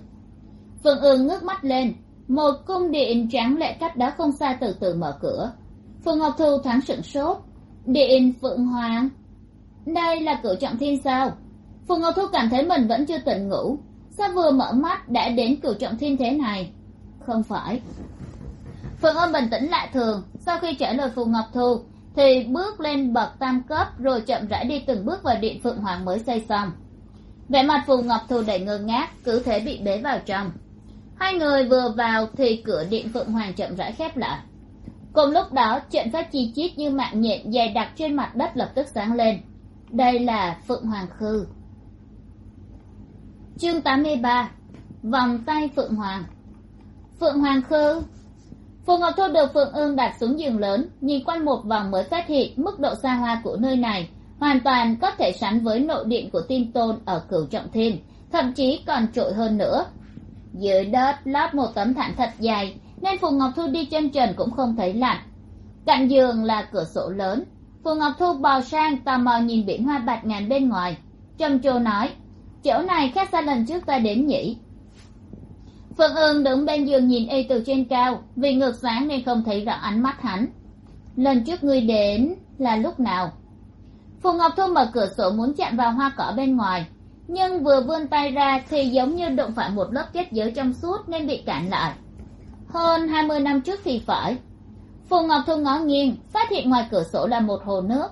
Phượng ương ngước mắt lên. Một cung điện tráng lệ cách đó không xa từ từ mở cửa. Phù ngọc thu thoáng sửng sốt. Điện phượng hoàng? Đây là cửa trọng thiên sao? Phù ngọc thu cảm thấy mình vẫn chưa tỉnh ngủ. Sao vừa mở mắt đã đến cửu trọng thiên thế này? Không phải. Phượng ương bình tĩnh lại thường. Sau khi trả lời phù ngọc thu thì bước lên bậc tam cấp, rồi chậm rãi đi từng bước vào điện phượng hoàng mới xây xong. Vẻ mặt phù ngọc thù đầy ngơ ngác, cứ thế bị bế vào trong. Hai người vừa vào thì cửa điện phượng hoàng chậm rãi khép lại. Cùng lúc đó, trận pháp chi chít như mạng nhện dày đặc trên mặt đất lập tức sáng lên. Đây là phượng hoàng khư. Chương tám mươi ba, vòng tay phượng hoàng. Phượng hoàng khư phù ngọc thu được phượng ương đặt xuống giường lớn, nhìn quanh một vòng mới phát hiện mức độ xa hoa của nơi này, hoàn toàn có thể sánh với nội điện của tiên tôn ở cửu trọng thiên, thậm chí còn trội hơn nữa. Dưới đất lót một tấm thảm thật dài nên phù ngọc thu đi chân trần cũng không thấy lạnh. Cạnh giường là cửa sổ lớn. Phù ngọc thu bò sang tò mò nhìn biển hoa bạch ngàn bên ngoài. Trầm trồ nói, chỗ này khác xa lần trước ta đến nhỉ? Phương ương đứng bên giường nhìn y từ trên cao, vì ngược sáng nên không thấy rõ ánh mắt hắn. Lần trước ngươi đến là lúc nào? Phù ngọc thu mở cửa sổ muốn chạm vào hoa cỏ bên ngoài, nhưng vừa vươn tay ra thì giống như đụng phải một lớp kết giới trong suốt nên bị cản lại. Hơn hai mươi năm trước thì phải. Phù ngọc thu ngó nghiêng, phát hiện ngoài cửa sổ là một hồ nước.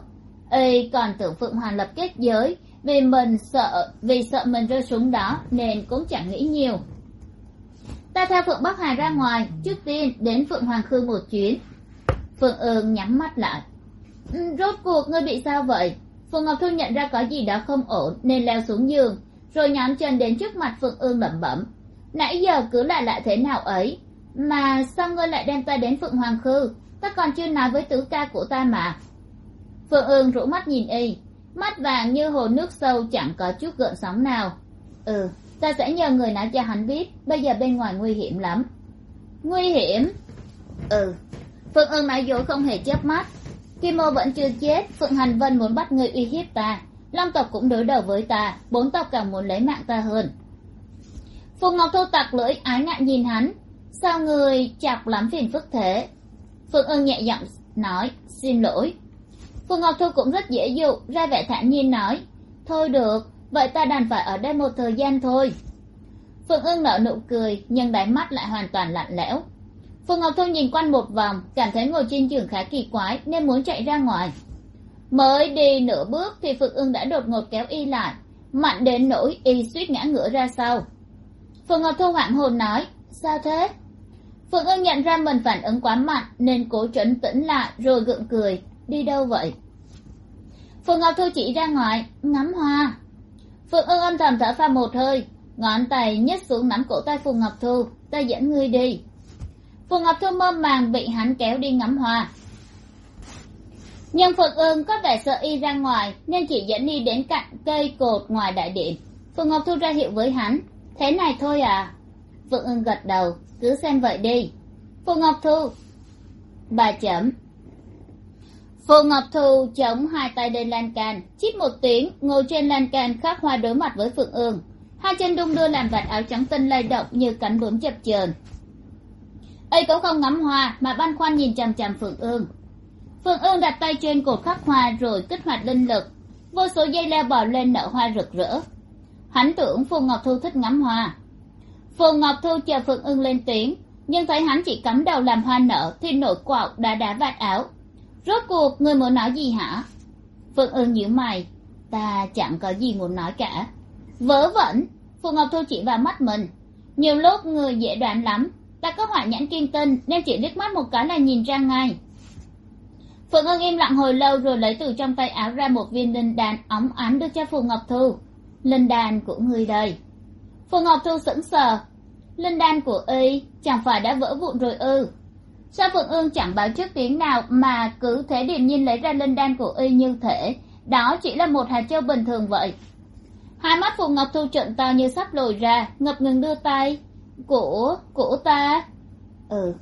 Y còn tưởng phượng hoàng lập kết giới vì mình sợ, vì sợ mình rơi xuống đó nên cũng chẳng nghĩ nhiều ta theo phượng bắc hà ra ngoài, trước tiên đến phượng hoàng khư một chuyến. Phượng ương nhắm mắt lại. Ừ, rốt cuộc ngươi bị sao vậy? Phượng ngọc thu nhận ra có gì đó không ổn, nên leo xuống giường, rồi nhón chân đến trước mặt phượng ương lẩm bẩm. Nãy giờ cứ là lại thế nào ấy? Mà sao ngươi lại đem ta đến phượng hoàng khư? Ta còn chưa nói với tứ ca của ta mà. Phượng ương rũ mắt nhìn y. Mắt vàng như hồ nước sâu, chẳng có chút gợn sóng nào. Ừ ta sẽ nhờ người nói cho hắn biết, bây giờ bên ngoài nguy hiểm lắm. Nguy hiểm? Ừ. Phượng ương nói dối không hề chớp mắt. Kim mô vẫn chưa chết, phượng hành vân muốn bắt ngươi uy hiếp ta. Long tộc cũng đối đầu với ta, bốn tộc càng muốn lấy mạng ta hơn. Phùng ngọc thu tặc lưỡi, ái ngại nhìn hắn. Sao người chọc lắm phiền phức thế? Phượng ương nhẹ giọng nói, xin lỗi. Phùng ngọc thu cũng rất dễ dụ, ra vẻ thản nhiên nói, thôi được vậy ta đành phải ở đây một thời gian thôi. Phượng ương nở nụ cười, nhưng đáy mắt lại hoàn toàn lạnh lẽo. Phượng ngọc thu nhìn quanh một vòng, cảm thấy ngồi trên giường khá kỳ quái, nên muốn chạy ra ngoài. Mới đi nửa bước thì phượng ương đã đột ngột kéo y lại, mạnh đến nỗi y suýt ngã ngửa ra sau. Phượng ngọc thu hoảng hồn nói, sao thế? Phượng ương nhận ra mình phản ứng quá mạnh, nên cố trấn tĩnh lại, rồi gượng cười, đi đâu vậy? Phượng ngọc thu chỉ ra ngoài, ngắm hoa phượng ương âm thầm thở pha một hơi, ngón tay nhấc xuống nắm cổ tay phù ngọc thu, ta dẫn ngươi đi. Phù ngọc thu mơ màng bị hắn kéo đi ngắm hoa. Nhưng phượng ương có vẻ sợ y ra ngoài, nên chỉ dẫn đi đến cạnh cây cột ngoài đại điện. Phù ngọc thu ra hiệu với hắn, thế này thôi à. Phượng ương gật đầu, cứ xem vậy đi. Phù ngọc thu bà chấm phù ngọc thu chống hai tay lên lan can, chít một tiếng, ngồi trên lan can khắc hoa đối mặt với phượng ương. Hai chân đung đưa làm vạt áo trắng tinh lay động như cánh bướm chập chờn. Ấy cũng không ngắm hoa mà băn khoăn nhìn chằm chằm phượng ương. Phượng ương đặt tay trên cột khắc hoa rồi kích hoạt linh lực. Vô số dây leo bò lên nở hoa rực rỡ. Hắn tưởng phù ngọc thu thích ngắm hoa. Phù ngọc thu chờ phượng ương lên tiếng, nhưng thấy hắn chỉ cắm đầu làm hoa nở thì nổi quạo đã đá vạt áo rốt cuộc, người muốn nói gì hả? Phượng ương nhíu mày. Ta chẳng có gì muốn nói cả. Vớ vẩn. Phù ngọc thu chỉ vào mắt mình. Nhiều lúc người dễ đoán lắm. Ta có hỏa nhãn kim tinh nên chỉ liếc mắt một cái là nhìn ra ngay. Phượng ương im lặng hồi lâu rồi lấy từ trong tay áo ra một viên linh đàn óng ánh đưa cho phù ngọc thu. Linh đàn của người đây. Phù ngọc thu sững sờ. Linh đan của y chẳng phải đã vỡ vụn rồi ư? Sao phượng ương chẳng báo trước tiếng nào mà cứ thế điềm nhiên lấy ra linh đan của y như thể đó chỉ là một hạt châu bình thường vậy. Hai mắt phù ngọc thu trận to như sắp lồi ra, ngập ngừng đưa tay. Của của ta? Ừ.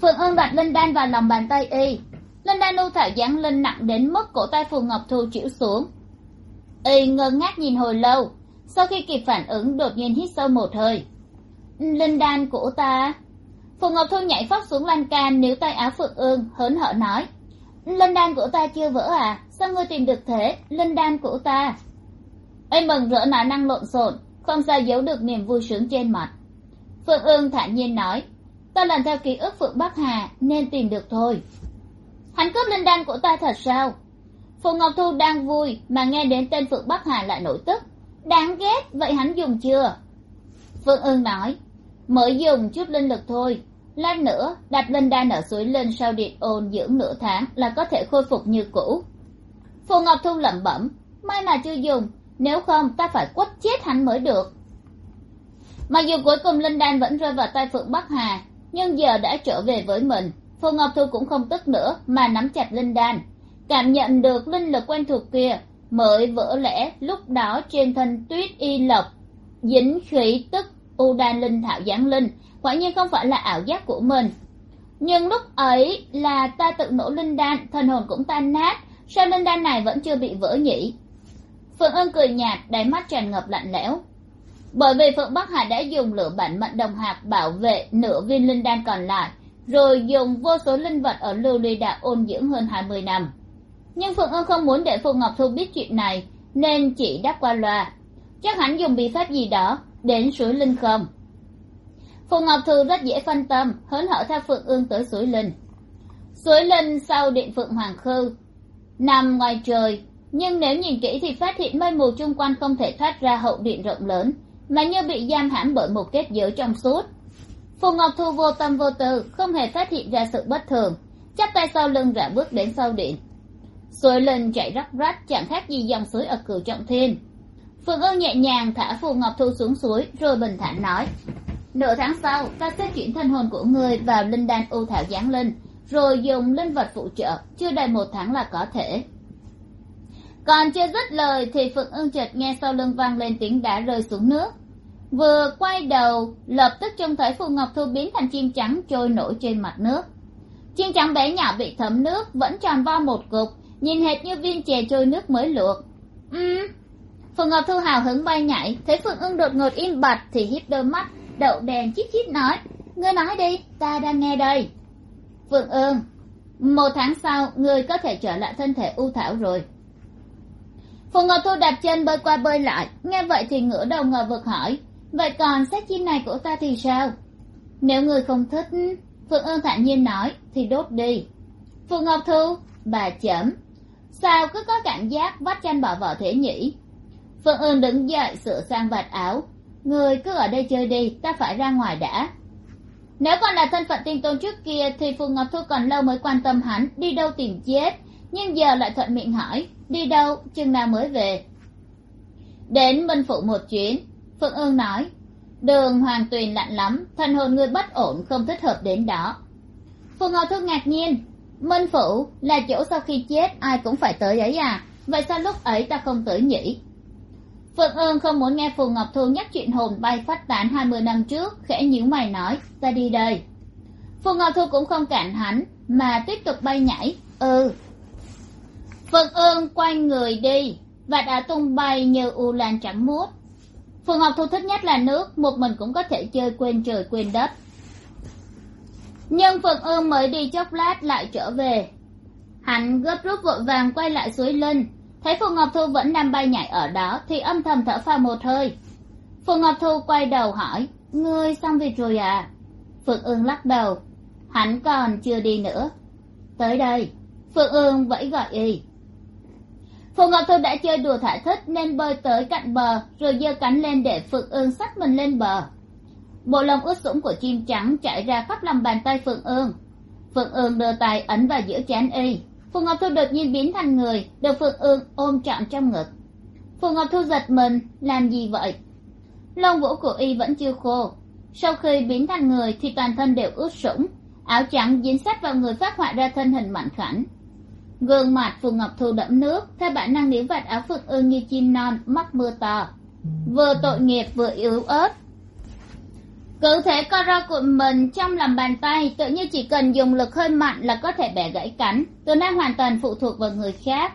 Phượng ương đặt linh đan vào lòng bàn tay y. Linh đan lưu thảo giáng linh nặng đến mức cổ tay phù ngọc thu chịu xuống. Y ngơ ngác nhìn hồi lâu. Sau khi kịp phản ứng, đột nhiên hít sâu một hơi. Linh đan của ta? Phù ngọc thu nhảy phóc xuống lan can, níu tay áo phượng ương, hớn hở nói. Linh đan của ta chưa vỡ à? Sao ngươi tìm được thế? Linh đan của ta. Em mừng rỡ nói năng lộn xộn, không sao giấu được niềm vui sướng trên mặt. Phượng ương thản nhiên nói, ta lần theo ký ức phượng bắc hà, nên tìm được thôi. Hắn cướp linh đan của ta thật sao? Phù ngọc thu đang vui, mà nghe đến tên phượng bắc hà lại nổi tức. Đáng ghét, vậy hắn dùng chưa? Phượng ương nói mới dùng chút linh lực thôi. Lát nữa đặt linh đan ở suối linh sau điện ôn dưỡng nửa tháng là có thể khôi phục như cũ. Phù ngọc thu lẩm bẩm, may mà chưa dùng, nếu không ta phải quất chết hắn mới được. Mặc dù cuối cùng linh đan vẫn rơi vào tay phượng bắc hà, nhưng giờ đã trở về với mình. Phù ngọc thu cũng không tức nữa mà nắm chặt linh đan, cảm nhận được linh lực quen thuộc kia mới vỡ lẽ lúc đó trên thân tuyết y lộc, dính khí tức u đan linh thảo giáng linh, quả nhiên không phải là ảo giác của mình. Nhưng lúc ấy là ta tự nổ linh đan, thần hồn cũng tan nát sao linh đan này vẫn chưa bị vỡ nhỉ. Phượng ân cười nhạt, đáy mắt tràn ngập lạnh lẽo. Bởi vì phượng bắc hải đã dùng lửa bản mệnh đồng hạt bảo vệ nửa viên linh đan còn lại, rồi dùng vô số linh vật ở lưu ly đã ôn dưỡng hơn hai mươi năm. Nhưng phượng ân không muốn để phù ngọc thu biết chuyện này, nên chỉ đáp qua loa. Chắc hẳn dùng bí pháp gì đó đến suối linh không? Phù ngọc thư rất dễ phân tâm, hớn hở theo phượng ương tới suối linh. Suối linh sau điện phượng hoàng khư, nằm ngoài trời, nhưng nếu nhìn kỹ thì phát hiện mây mù chung quanh không thể thoát ra hậu điện rộng lớn, mà như bị giam hãm bởi một kết giới trong suốt. Phù ngọc thu vô tâm vô tư, không hề phát hiện ra sự bất thường, chắp tay sau lưng rã bước đến sau điện. Suối linh chạy róc rách chẳng khác gì dòng suối ở cửu trọng thiên phượng ương nhẹ nhàng thả phù ngọc thu xuống suối, rồi bình thản nói, nửa tháng sau, ta sẽ chuyển thân hồn của ngươi vào linh đan ưu thảo giáng linh rồi dùng linh vật phụ trợ, chưa đầy một tháng là có thể. Còn chưa dứt lời thì phượng ương chợt nghe sau lưng vang lên tiếng đá rơi xuống nước. Vừa quay đầu, lập tức trông thấy phù ngọc thu biến thành chim trắng trôi nổi trên mặt nước. Chim trắng bé nhỏ bị thấm nước, vẫn tròn vo một cục, nhìn hệt như viên chè trôi nước mới luộc. Ừ phượng ngọc thu hào hứng bay nhảy, thấy phượng ưng đột ngột im bặt thì híp đôi mắt, đậu đèn chít chít nói, ngươi nói đi, ta đang nghe đây. Phượng ưng, một tháng sau, ngươi có thể trở lại thân thể u thảo rồi. Phượng ngọc thu đạp chân bơi qua bơi lại, nghe vậy thì ngửa đầu ngờ vực hỏi, vậy còn xác chim này của ta thì sao? Nếu người không thích, phượng ưng thản nhiên nói, thì đốt đi. Phượng ngọc thu, bà chấm sao cứ có cảm giác vắt chanh bỏ vỏ thế nhỉ? Phương ương đứng dậy, sửa sang vạt áo. Người cứ ở đây chơi đi, ta phải ra ngoài đã. Nếu còn là thân phận tiên tôn trước kia, thì phù ngọc thu còn lâu mới quan tâm hắn, đi đâu tìm chết. Nhưng giờ lại thuận miệng hỏi, đi đâu, chừng nào mới về? Đến minh phụ một chuyến phượng ương nói, đường hoàng tuyền lạnh lắm thần hồn người bất ổn, không thích hợp đến đó. Phù ngọc thu ngạc nhiên, minh Phụ là chỗ sau khi chết, ai cũng phải tới ấy à vậy sao lúc ấy ta không tới nhỉ? Phượng ương không muốn nghe phù ngọc thu nhắc chuyện hồn bay phát tán hai mươi năm trước, khẽ nhíu mày nói, ta đi đây. Phù ngọc thu cũng không cản hắn, mà tiếp tục bay nhảy. Ừ. Phượng ương quay người đi, và đã tung bay như u lan trắng muốt. Phù ngọc thu thích nhất là nước, một mình cũng có thể chơi quên trời quên đất. Nhưng phượng ương mới đi chốc lát lại trở về. Hắn gấp rút vội vàng quay lại suối linh thấy phù ngọc thu vẫn nằm bay nhảy ở đó thì âm thầm thở phào một hơi. Phù ngọc thu quay đầu hỏi, ngươi xong việc rồi à? Phượng ương lắc đầu, hắn còn chưa đi nữa. Tới đây. Phượng ương vẫy gọi y. Phù ngọc thu đã chơi đùa thả thích nên bơi tới cạnh bờ rồi giơ cánh lên để phượng ương xách mình lên bờ. Bộ lông ướt sũng của chim trắng chảy ra khắp lòng bàn tay phượng ương. Phượng ương đưa tay ấn vào giữa chán y phù ngọc thu đột nhiên biến thành người, được phượng ương ôm trọn trong ngực. Phù ngọc thu giật mình, làm gì vậy? Lông vũ của y vẫn chưa khô. Sau khi biến thành người thì toàn thân đều ướt sũng, áo trắng dính sát vào người phát họa ra thân hình mạnh khảnh. Gương mặt phù ngọc thu đẫm nước, theo bản năng níu vạt áo phượng ương như chim non mắc mưa to. Vừa tội nghiệp vừa yếu ớt cứ thế co ro cuộn mình trong lòng bàn tay, tự như chỉ cần dùng lực hơi mạnh là có thể bẻ gãy cánh. Tôi đang hoàn toàn phụ thuộc vào người khác.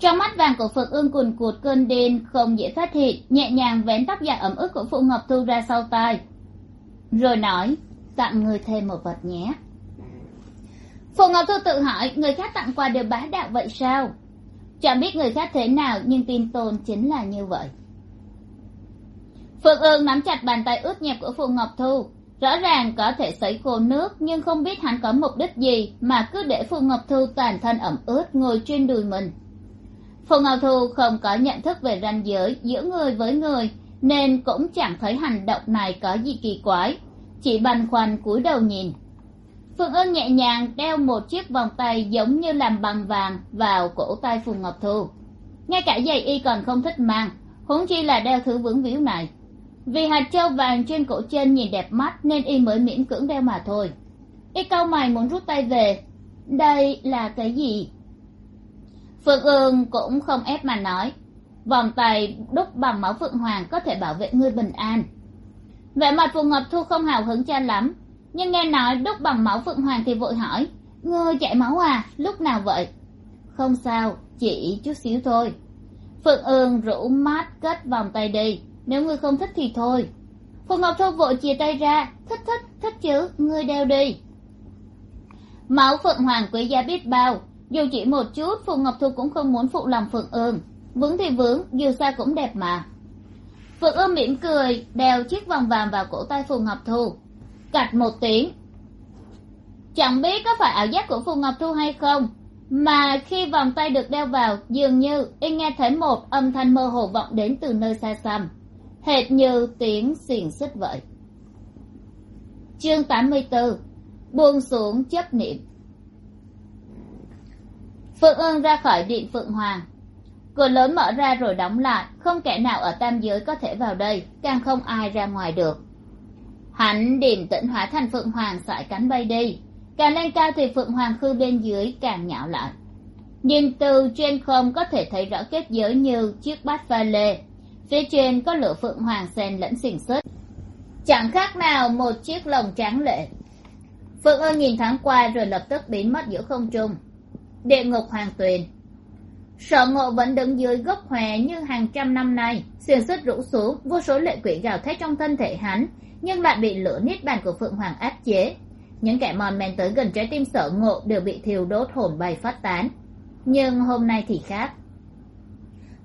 Trong mắt vàng của phượng ương cuồn cuột cơn đen không dễ phát hiện, nhẹ nhàng vén tóc dài ẩm ướt của phụ ngọc thu ra sau tai. Rồi nói, tặng người thêm một vật nhé. Phụ ngọc thu tự hỏi, người khác tặng quà đều bá đạo vậy sao? Chẳng biết người khác thế nào, nhưng tin tôn chính là như vậy phượng ương nắm chặt bàn tay ướt nhẹp của phù ngọc thu. Rõ ràng có thể sấy khô nước, nhưng không biết hắn có mục đích gì mà cứ để phù ngọc thu toàn thân ẩm ướt ngồi trên đùi mình. Phù ngọc thu không có nhận thức về ranh giới giữa người với người, nên cũng chẳng thấy hành động này có gì kỳ quái. Chỉ băn khoăn cúi đầu nhìn. Phượng ương nhẹ nhàng đeo một chiếc vòng tay giống như làm bằng vàng vào cổ tay phù ngọc thu. Ngay cả giày y còn không thích mang, huống chi là đeo thứ vướng víu này vì hạt châu vàng trên cổ chân nhìn đẹp mắt nên y mới miễn cưỡng đeo mà thôi. Y cau mày muốn rút tay về. Đây là cái gì? Phượng ương cũng không ép mà nói. Vòng tay đúc bằng máu phượng hoàng có thể bảo vệ ngươi bình an. Vẻ mặt phù ngọc thu không hào hứng cho lắm, nhưng nghe nói đúc bằng máu phượng hoàng thì vội hỏi, ngươi chảy máu à? Lúc nào vậy? Không sao, chỉ chút xíu thôi. Phượng ương rũ mát cất vòng tay đi nếu ngươi không thích thì thôi. Phù ngọc thu vội chia tay ra, thích thích thích chứ ngươi đeo đi. Máu phượng hoàng quý giá biết bao, dù chỉ một chút, phù ngọc thu cũng không muốn phụ lòng phượng ương. Vướng thì vướng, dù sao cũng đẹp mà. Phượng ương mỉm cười, đeo chiếc vòng vàng vào cổ tay phù ngọc thu cạch một tiếng. Chẳng biết có phải ảo giác của phù ngọc thu hay không, mà khi vòng tay được đeo vào, dường như y nghe thấy một âm thanh mơ hồ vọng đến từ nơi xa xăm hệt như tiếng xiềng xích vậy chương tám mươi bốn buông xuống chấp niệm. Phượng ương ra khỏi điện phượng hoàng. Cửa lớn mở ra rồi đóng lại, không kẻ nào ở tam giới có thể vào đây, càng không ai ra ngoài được. Hắn điềm tĩnh hóa thành phượng hoàng sải cánh bay đi. Càng lên cao thì phượng hoàng khư bên dưới càng nhạo lại. Nhìn từ trên không có thể thấy rõ kết giới như chiếc bát pha lê phía trên có lửa phượng hoàng xen lẫn xình xớt chẳng khác nào một chiếc lồng tráng lệ. Phượng ơn nhìn thoáng qua rồi lập tức biến mất giữa không trung. Địa ngục hoàng tuyền. Sợ ngộ vẫn đứng dưới gốc hòe như hàng trăm năm nay. Xiềng xích rũ xuống, vô số lệ quỷ gào thét trong thân thể hắn, nhưng lại bị lửa niết bàn của phượng hoàng áp chế. Những kẻ mòn men tới gần trái tim sợ ngộ đều bị thiêu đốt hồn bay phát tán. Nhưng hôm nay thì khác.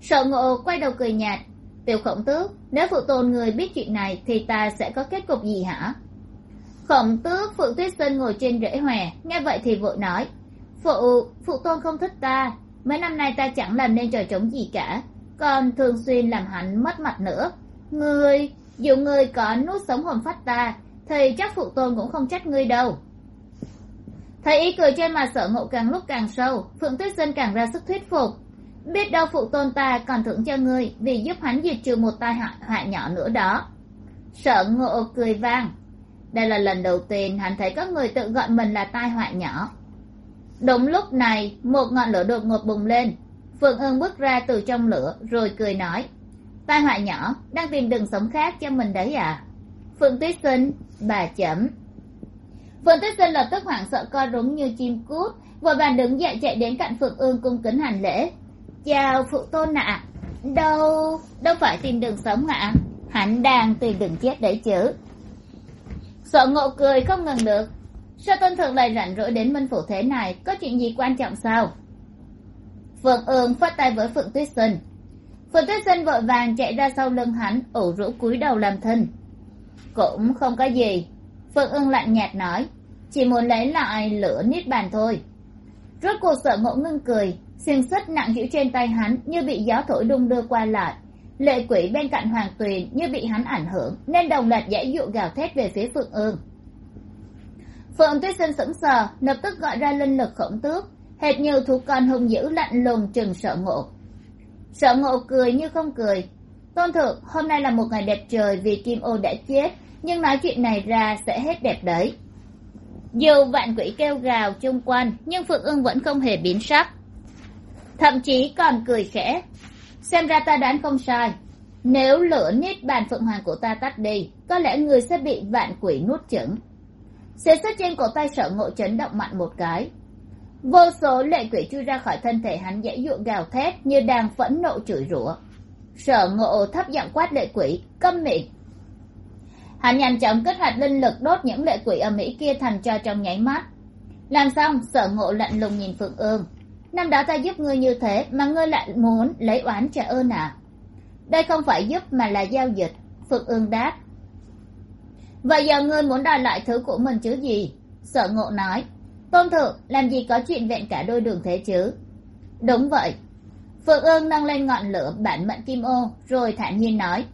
Sợ ngộ quay đầu cười nhạt tiểu khổng tước, nếu phụ tôn người biết chuyện này thì ta sẽ có kết cục gì hả? Khổng tước, phượng tuyết sơn ngồi trên rễ hòe, nghe vậy thì vội nói, phụ phụ tôn không thích ta, mấy năm nay ta chẳng làm nên trò trống gì cả còn thường xuyên làm hắn mất mặt nữa. Ngươi, dù ngươi có nuốt sống hồn phách ta, thì chắc phụ tôn cũng không trách ngươi đâu. Thấy ý cười trên mặt sở ngộ càng lúc càng sâu, phượng tuyết sơn càng ra sức thuyết phục biết đâu phụ tôn ta còn thưởng cho ngươi vì giúp hắn diệt trừ một tai họa, họa nhỏ nữa đó. Sở ngộ cười vang. Đây là lần đầu tiên hắn thấy các người tự gọi mình là tai họa nhỏ. Đúng lúc này một ngọn lửa đột ngột bùng lên. Phượng ương bước ra từ trong lửa rồi cười nói tai họa nhỏ đang tìm đường sống khác cho mình đấy à phượng tuyết sinh bà chấm. Phượng tuyết sinh lập tức hoảng sợ co rúm như chim cút vội vàng đứng dậy chạy đến cạnh phượng ương cung kính hành lễ chào phụ tôn ạ. Đâu đâu phải tìm đường sống ạ. Hắn đang tìm đường chết để chứ. Sợ ngộ cười không ngừng được. Sao tôn thượng lại rảnh rỗi đến minh phủ thế này? Có chuyện gì quan trọng sao? Phượng ương phát tay với phượng tuyết sinh phượng tuyết sinh vội vàng chạy ra sau lưng hắn, ủ rũ cúi đầu làm thinh cũng không có gì. Phượng ương lạnh nhạt nói, chỉ muốn lấy lại lửa nít bàn thôi. Rốt cuộc sợ ngộ ngưng cười xiềng xích nặng trĩu trên tay hắn như bị gió thổi đung đưa qua lại. Lệ quỷ bên cạnh hoàng tuyền như bị hắn ảnh hưởng, nên đồng loạt dãy dụ gào thét về phía phượng ương. Phượng tuyết sinh sững sờ, lập tức gọi ra linh lực khổng tước. Hệt như thú con hung dữ lạnh lùng chừng sợ ngộ. Sợ ngộ cười như không cười. Tôn thượng, hôm nay là một ngày đẹp trời vì kim ô đã chết, nhưng nói chuyện này ra sẽ hết đẹp đấy. Dù vạn quỷ kêu gào chung quanh, nhưng phượng ương vẫn không hề biến sắc thậm chí còn cười khẽ. Xem ra ta đoán không sai. Nếu lửa nít bàn phượng hoàng của ta tắt đi, có lẽ người sẽ bị vạn quỷ nuốt chửng. Xế xích trên cổ tay sợ ngộ chấn động mạnh một cái. Vô số lệ quỷ chui ra khỏi thân thể hắn dãy dụa gào thét như đang phẫn nộ chửi rủa. Sở ngộ thấp giọng quát lệ quỷ, câm miệng. Hắn nhanh chóng kích hoạt linh lực đốt những lệ quỷ ở mỹ kia thành cho trong nháy mắt. Làm xong sở ngộ lạnh lùng nhìn phượng ương năm đó ta giúp ngươi như thế mà ngươi lại muốn lấy oán trả ơn à? Đây không phải giúp mà là giao dịch, phượng ương đáp. Vậy giờ ngươi muốn đòi lại thứ của mình chứ gì? Sở ngộ nói. Tôn thượng, làm gì có chuyện vẹn cả đôi đường thế chứ? Đúng vậy. Phượng ương nâng lên ngọn lửa bản mệnh kim ô, rồi thản nhiên nói.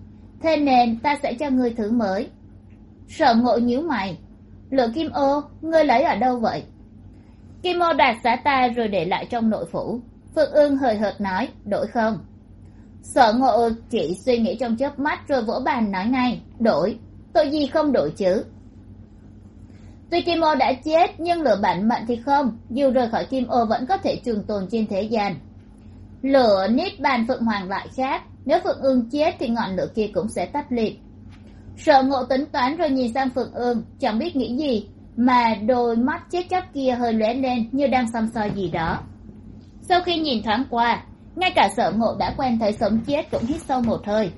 Thế nên ta sẽ cho ngươi thứ mới. Sở ngộ nhíu mày. Lửa kim ô, ngươi lấy ở đâu vậy? Kim ô đạt xá ta rồi để lại trong nội phủ. Phượng ương hời hợt nói, đổi không? Sở ngộ chỉ suy nghĩ trong chớp mắt rồi vỗ bàn nói ngay, đổi. Tội gì không đổi chứ? Tuy kim ô đã chết, nhưng lửa bản mệnh thì không. Dù rời khỏi kim ô vẫn có thể trường tồn trên thế gian. Lửa nít bàn phượng hoàng lại khác. Nếu phượng ương chết thì ngọn lửa kia cũng sẽ tắt liệt. Sợ ngộ tính toán rồi nhìn sang phượng ương, chẳng biết nghĩ gì mà đôi mắt chết chóc kia hơi lóe lên như đang xăm soi gì đó. Sau khi nhìn thoáng qua, ngay cả sợ ngộ đã quen thấy sống chết cũng hít sâu một hơi.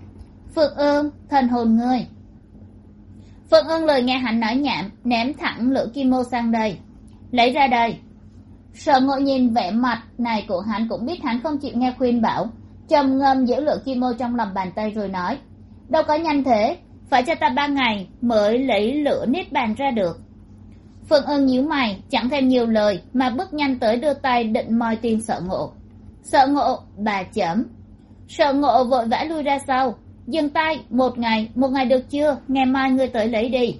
Phượng ương, thần hồn ngươi. Phượng ương lời nghe hắn nói nhảm, ném thẳng lửa kim mô sang đây. Lấy ra đây. Sợ ngộ nhìn vẻ mặt này của hắn cũng biết hắn không chịu nghe khuyên bảo. Trầm ngâm giữ lửa kim mô trong lòng bàn tay rồi nói, đâu có nhanh thế, phải cho ta ba ngày mới lấy lửa niết bàn ra được phượng ương nhíu mày, chẳng thêm nhiều lời, mà bước nhanh tới đưa tay định moi tim sợ ngộ. Sợ ngộ, bà chấm sợ ngộ vội vã lui ra sau. Dừng tay, một ngày một ngày được chưa? Ngày mai ngươi tới lấy đi.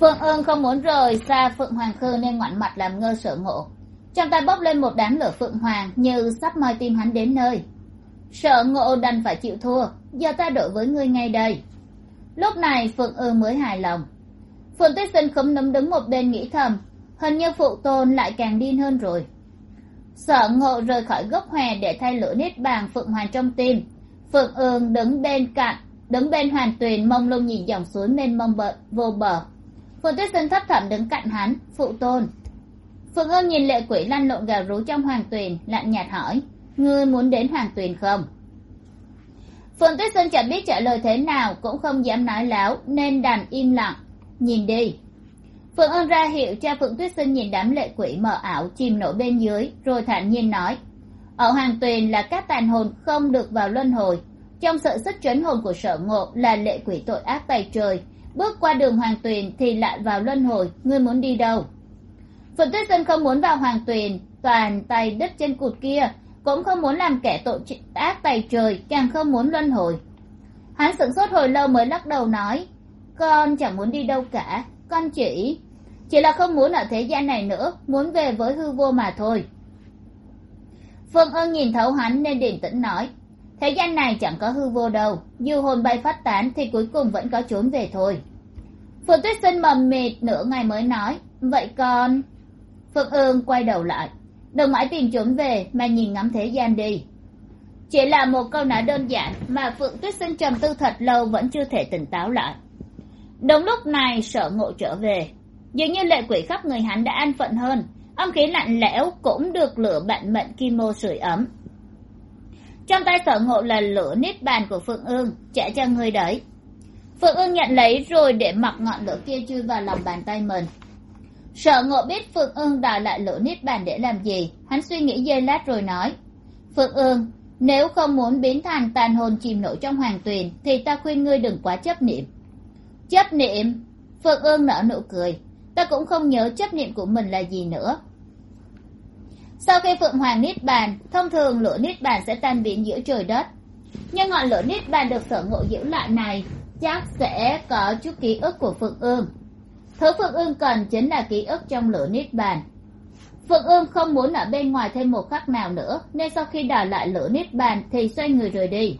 Phượng ương không muốn rời xa phượng hoàng khư nên ngoảnh mặt làm ngơ sợ ngộ. Trong tay bốc lên một đám lửa phượng hoàng như sắp moi tim hắn đến nơi. Sợ ngộ đành phải chịu thua. Giờ ta đổi với ngươi ngay đây. Lúc này phượng ương mới hài lòng phượng tuyết sinh khấm núm đứng một bên nghĩ thầm hình như phụ tôn lại càng điên hơn rồi. Sợ ngộ rời khỏi gốc hòe để thay lửa nít bàn phượng hoàng trong tim phượng ương đứng bên cạnh đứng bên hoàn tuyền mông lung nhìn dòng suối mênh mông bờ, vô bờ. Phượng tuyết sinh thấp thỏm đứng cạnh hắn phụ tôn. Phượng ương nhìn lệ quỷ lăn lộn gào rú trong hoàng tuyền lạnh nhạt hỏi ngươi muốn đến hoàng tuyền không? Phượng tuyết sinh chẳng biết trả lời thế nào cũng không dám nói láo nên đành im lặng nhìn đi. Phượng ân ra hiệu cho phượng tuyết sinh nhìn đám lệ quỷ mờ ảo chìm nổi bên dưới, rồi thản nhiên nói, ở hoàng tuyền là các tàn hồn không được vào luân hồi. Trong sự sức trấn hồn của sở ngộ là lệ quỷ tội ác tay trời. Bước qua đường hoàng tuyền thì lại vào luân hồi. Ngươi muốn đi đâu? Phượng tuyết sinh không muốn vào hoàng tuyền, toàn tay đứt trên cụt kia, cũng không muốn làm kẻ tội ác tay trời, càng không muốn luân hồi. Hắn sửng sốt hồi lâu mới lắc đầu nói con chẳng muốn đi đâu cả. Con chỉ chỉ là không muốn ở thế gian này nữa. Muốn về với hư vô mà thôi. Phương ân nhìn thấu hắn nên điềm tĩnh nói, thế gian này chẳng có hư vô đâu. Dù hồn bay phát tán thì cuối cùng vẫn có trốn về thôi. Phượng tuyết sinh mầm mịt nửa ngày mới nói, vậy con? Phượng ương quay đầu lại, đừng mãi tìm trốn về mà nhìn ngắm thế gian đi. Chỉ là một câu nói đơn giản mà phượng tuyết sinh trầm tư thật lâu vẫn chưa thể tỉnh táo lại đúng lúc này sở ngộ trở về. Dường như lệ quỷ khắp người hắn đã an phận hơn. Âm khí lạnh lẽo cũng được lửa bạn mệnh kim mô sưởi ấm. Trong tay sở ngộ là lửa nít bàn của phượng ương trả cho người đấy phượng ương nhận lấy rồi để mặc ngọn lửa kia chui vào lòng bàn tay mình. Sở ngộ biết phượng ương đòi lại lửa nít bàn để làm gì, hắn suy nghĩ giây lát rồi nói. Phượng ương, nếu không muốn biến thành tàn hồn chìm nổi trong hoàng tuyền, thì ta khuyên ngươi đừng quá chấp niệm chấp niệm. Phượng ương nở nụ cười. Ta cũng không nhớ chấp niệm của mình là gì nữa. Sau khi phượng hoàng niết bàn, thông thường lửa niết bàn sẽ tan biến giữa trời đất. Nhưng ngọn lửa niết bàn được sở ngộ giữ lại này, chắc sẽ có chút ký ức của phượng ương. Thứ phượng ương cần chính là ký ức trong lửa niết bàn. Phượng ương không muốn ở bên ngoài thêm một khắc nào nữa, nên sau khi đòi lại lửa niết bàn thì xoay người rời đi.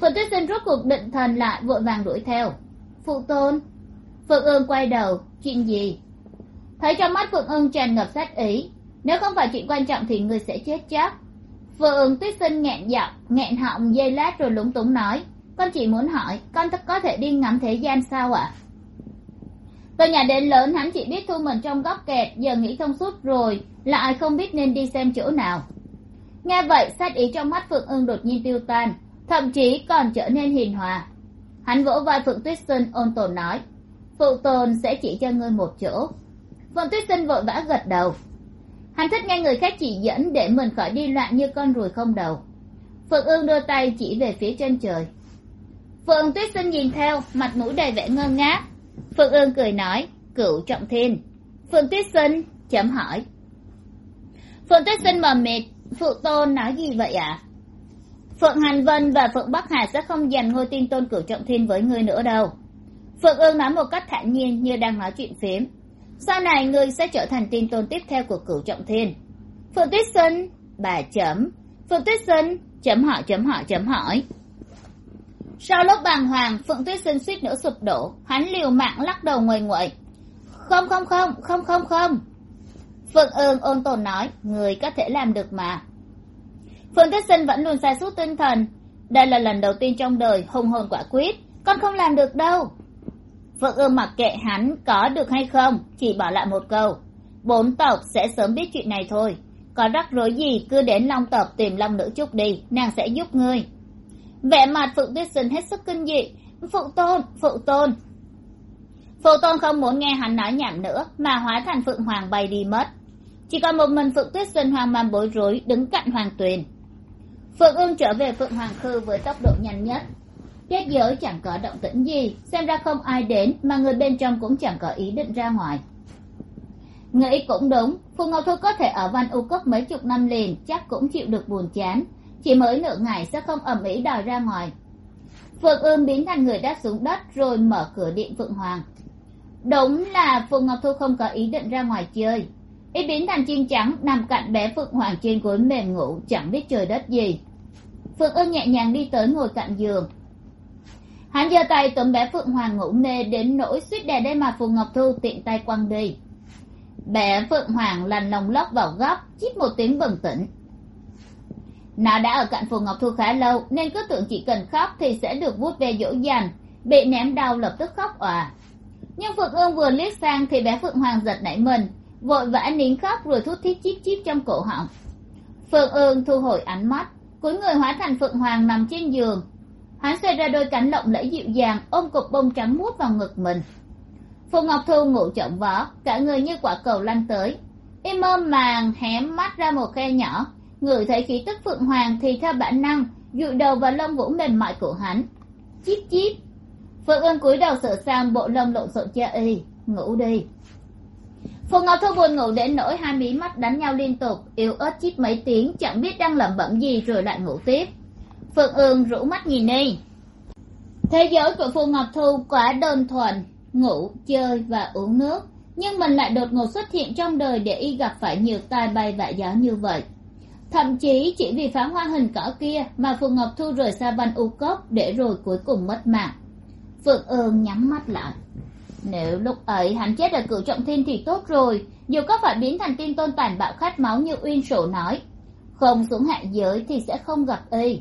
Phượng tuyết sinh rút cuộc định thần lại vội vàng đuổi theo phụ tôn. Phượng ương quay đầu, chuyện gì? Thấy trong mắt phượng ương tràn ngập sát ý, nếu không phải chuyện quan trọng thì người sẽ chết chắc. Phượng tuyết sinh nghẹn giọng, nghẹn họng dây lát rồi lúng túng nói, con chỉ muốn hỏi, con có thể đi ngắm thế gian sao ạ? Từ nhà đến lớn, hắn chỉ biết thu mình trong góc kẹt, giờ nghĩ thông suốt rồi lại không biết nên đi xem chỗ nào. Nghe vậy, sát ý trong mắt phượng ương đột nhiên tiêu tan, thậm chí còn trở nên hiền hòa hắn vỗ vai phượng tuyết sinh ôn tồn nói, phụ tồn sẽ chỉ cho ngươi một chỗ. Phượng tuyết sinh vội vã gật đầu. Hắn thích nghe người khác chỉ dẫn để mình khỏi đi loạn như con ruồi không đầu. Phượng ương đưa tay chỉ về phía chân trời. Phượng tuyết sinh nhìn theo, mặt mũi đầy vẻ ngơ ngác. Phượng ương cười nói, Cựu trọng thiên. Phượng tuyết sinh chấm hỏi. Phượng tuyết sinh mờ mịt, phụ tôn nói gì vậy ạ? à? Phượng Hàn vân và phượng bắc hà sẽ không giành ngôi tin tôn cửu trọng thiên với ngươi nữa đâu. Phượng ương nói một cách thản nhiên như đang nói chuyện phiếm sau này ngươi sẽ trở thành tin tôn tiếp theo của cửu trọng thiên. Phượng tuyết sinh bà chấm. Phượng tuyết sinh chấm hỏi chấm hỏi chấm hỏi. Sau lúc bàng hoàng, phượng tuyết sinh suýt nữa sụp đổ. Hắn liều mạng lắc đầu ngoài nguậy không không không không không không. Phượng ương ôn tồn nói, người có thể làm được mà phượng tuyết sinh vẫn luôn xa sút tinh thần. Đây là lần đầu tiên trong đời hùng hồn quả quyết con không làm được đâu. Phượng ương mặc kệ hắn có được hay không, chỉ bỏ lại một câu. Bốn tộc sẽ sớm biết chuyện này thôi. Có rắc rối gì cứ đến long tộc tìm long nữ trúc đi, nàng sẽ giúp ngươi. Vẻ mặt phượng tuyết sinh hết sức kinh dị. Phụ tôn phụ tôn. Phụ tôn không muốn nghe hắn nói nhảm nữa, mà hóa thành phượng hoàng bay đi mất. Chỉ còn một mình phượng tuyết sinh hoang mang bối rối đứng cạnh hoàng tuyền phượng ương trở về phượng hoàng khư với tốc độ nhanh nhất. Kết giới chẳng có động tĩnh gì, xem ra không ai đến mà người bên trong cũng chẳng có ý định ra ngoài. Nghĩ cũng đúng, phù ngọc thu có thể ở văn u cốc mấy chục năm liền, chắc cũng chịu được buồn chán. Chỉ mới nửa ngày sẽ không ầm ĩ đòi ra ngoài. Phượng ương biến thành người đáp xuống đất rồi mở cửa điện phượng hoàng. Đúng là phù ngọc thu không có ý định ra ngoài chơi y biến thành chim trắng, nằm cạnh bé phượng hoàng trên gối mềm ngủ, chẳng biết trời đất gì. Phượng ưng nhẹ nhàng đi tới ngồi cạnh giường. Hắn giơ tay tấm bé phượng hoàng ngủ mê đến nỗi suýt đè đây mà phù ngọc thu tiện tay quăng đi. Bé phượng hoàng lăn lồng lóc vào góc, chít một tiếng bừng tỉnh. Nó đã ở cạnh phù ngọc thu khá lâu, nên cứ tưởng chỉ cần khóc thì sẽ được vuốt ve dỗ dành, bị ném đau lập tức khóc òa. Nhưng phượng ương vừa liếc sang thì bé phượng hoàng giật nảy mình vội vã nín khóc rồi thút thít chíp chíp trong cổ họng. Phượng ương thu hồi ánh mắt, cuối người hóa thành phượng hoàng nằm trên giường. Hắn xoay ra đôi cánh lộng lẫy dịu dàng, ôm cục bông trắng muốt vào ngực mình. Phù ngọc thu ngủ trọng vó, cả người như quả cầu lăn tới. Y mơ màng hé mắt ra một khe nhỏ, ngửi thấy khí tức phượng hoàng thì theo bản năng, dụi đầu vào lông vũ mềm mại của hắn. Chíp chíp. Phượng ương cúi đầu sửa sang bộ lông lộn xộn che y, ngủ đi phù ngọc thu buồn ngủ đến nỗi hai mí mắt đánh nhau liên tục, yếu ớt chít mấy tiếng, chẳng biết đang lẩm bẩm gì rồi lại ngủ tiếp. Phượng ương rũ mắt nhìn đi. Thế giới của phù ngọc thu quá đơn thuần, ngủ, chơi và uống nước, nhưng mình lại đột ngột xuất hiện trong đời để y gặp phải nhiều tai bay vạ gió như vậy. Thậm chí chỉ vì phá hoa hình cỏ kia mà phù ngọc thu rời xa văn u cốc để rồi cuối cùng mất mạng. Phượng ương nhắm mắt lại nếu lúc ấy hắn chết ở cửu trọng thiên thì tốt rồi, dù có phải biến thành tiên tôn tàn bạo khát máu như uyên sổ nói, không xuống hạ giới thì sẽ không gặp y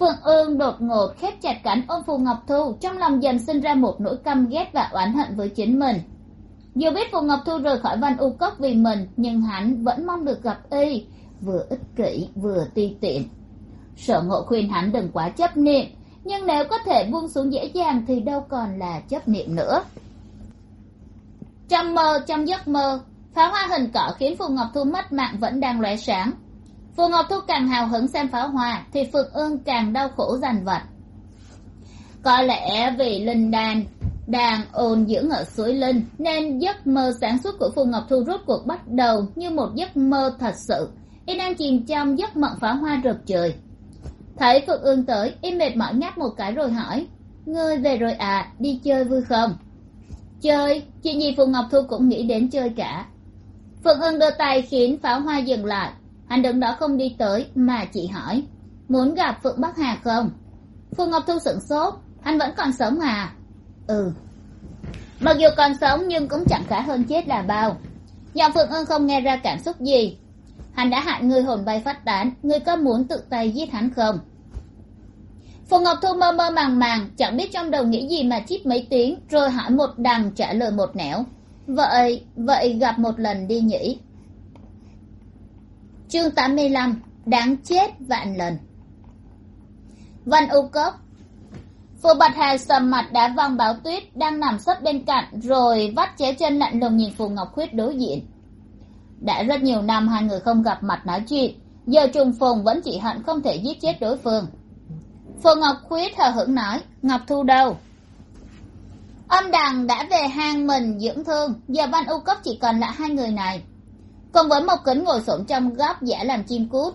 phượng ương đột ngột khép chặt cánh ôm phù ngọc thu, trong lòng dần sinh ra một nỗi căm ghét và oán hận với chính mình. Dù biết phù ngọc thu rời khỏi văn u cốc vì mình, nhưng hắn vẫn mong được gặp y, vừa ích kỷ, vừa ti tiện. Sở ngộ khuyên hắn đừng quá chấp niệm, nhưng nếu có thể buông xuống dễ dàng thì đâu còn là chấp niệm nữa trong mơ, trong giấc mơ pháo hoa hình cỏ khiến phù ngọc thu mất mạng vẫn đang lóe sáng. Phù ngọc thu càng hào hứng xem pháo hoa thì phượng ương càng đau khổ dằn vặt. Có lẽ vì linh đan đang ôn dưỡng ở suối linh nên giấc mơ sáng suốt của phù ngọc thu rốt cuộc bắt đầu như một giấc mơ thật sự. Y đang chìm trong giấc mộng pháo hoa rực trời. Thấy phượng ương tới, y mệt mỏi ngáp một cái rồi hỏi, ngươi về rồi à? Đi chơi vui không? Chơi, chị gì phù ngọc thu cũng nghĩ đến chơi cả. Phượng ương đưa tay khiến pháo hoa dừng lại. Hắn đứng đó không đi tới mà chị hỏi, muốn gặp phượng bắc hà không? Phù ngọc thu sửng sốt, hắn vẫn còn sống à ừ. Mặc dù còn sống nhưng cũng chẳng khá hơn chết là bao. Giọng phượng ương không nghe ra cảm xúc gì. Hắn đã hại người hồn bay phát tán, ngươi có muốn tự tay giết hắn không? Phù ngọc thu mơ mơ màng màng, chẳng biết trong đầu nghĩ gì mà chít mấy tiếng, rồi hỏi một đằng trả lời một nẻo. Vậy vậy gặp một lần đi nhỉ? Chương tám mươi lăm, đáng chết vạn lần. Văn u cốc. Phù bạch hà sầm mặt đá văng báo tuyết đang nằm sấp bên cạnh, rồi vắt chéo chân lạnh lùng nhìn phù ngọc khuyết đối diện. Đã rất nhiều năm hai người không gặp mặt nói chuyện, giờ trùng phùng vẫn chỉ hận không thể giết chết đối phương phù ngọc khuyết hờ hững nói ngọc thu đâu? Âm đằng đã về hang mình dưỡng thương giờ ban u cấp chỉ còn lại hai người này. Cùng với một kính ngồi xổm trong góc giả làm chim cút.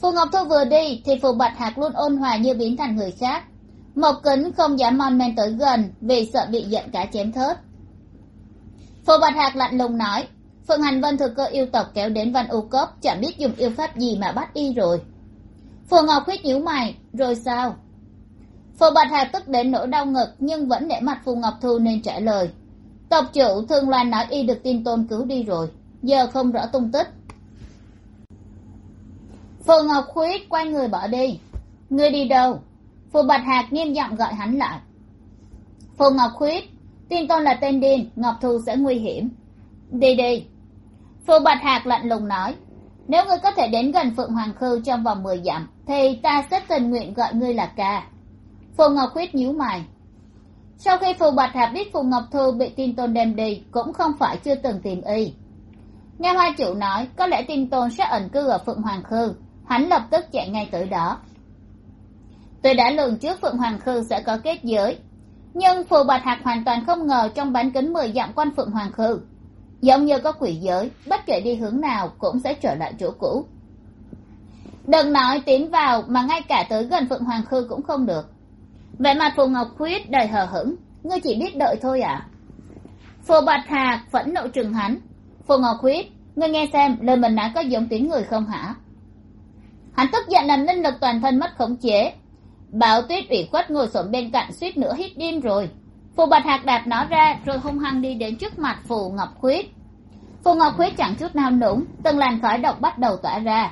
Phù ngọc thu vừa đi thì phù bạch hạc luôn ôn hòa như biến thành người khác. Một kính không dám mon men tới gần vì sợ bị giận cả chém thớt. Phù bạch hạc lạnh lùng nói phượng hành vân thừa cơ yêu tộc kéo đến văn u cấp, chẳng biết dùng yêu pháp gì mà bắt y rồi phù ngọc khuyết nhíu mày, rồi sao? Phù bạch hạc tức đến nỗi đau ngực, nhưng vẫn để mặt phù ngọc thu nên trả lời, tộc chủ thương loan nói y được tin tôn cứu đi rồi, giờ không rõ tung tích. Phù ngọc khuyết quay người bỏ đi, ngươi đi đâu? Phù bạch hạc nghiêm giọng gọi hắn lại, phù ngọc khuyết, tin tôn là tên điên, ngọc thu sẽ nguy hiểm. Đi đi. Phù bạch hạc lạnh lùng nói nếu ngươi có thể đến gần phượng hoàng khư trong vòng mười dặm, thì ta sẽ tình nguyện gọi ngươi là ca. Phù ngọc khuyết nhíu mày. Sau khi phù bạch Hạp biết phù ngọc thu bị tin tôn đem đi, cũng không phải chưa từng tìm y. Nghe hoa chủ nói, có lẽ tin tôn sẽ ẩn cư ở phượng hoàng khư. Hắn lập tức chạy ngay tới đó. Tôi đã lường trước phượng hoàng khư sẽ có kết giới, nhưng phù bạch hạc hoàn toàn không ngờ trong bán kính mười dặm quanh phượng hoàng khư giống như có quỷ giới, bất kể đi hướng nào cũng sẽ trở lại chỗ cũ. Đừng nói tiến vào mà ngay cả tới gần phượng hoàng khư cũng không được. Vẻ mặt phù ngọc khuyết đầy hờ hững, ngươi chỉ biết đợi thôi à? Phù bạch hạc phẫn nộ trừng hắn. Phù ngọc khuyết, ngươi nghe xem, lời mình đã có giống tiếng người không hả? Hắn tức giận làm linh lực toàn thân mất khống chế. Bảo tuyết ủy khuất ngồi xổm bên cạnh suýt nữa hít điên rồi phù bạch hạc đạp nó ra rồi hung hăng đi đến trước mặt phù ngọc khuyết. Phù ngọc khuyết chẳng chút nào nũng, từng làn khói độc bắt đầu tỏa ra.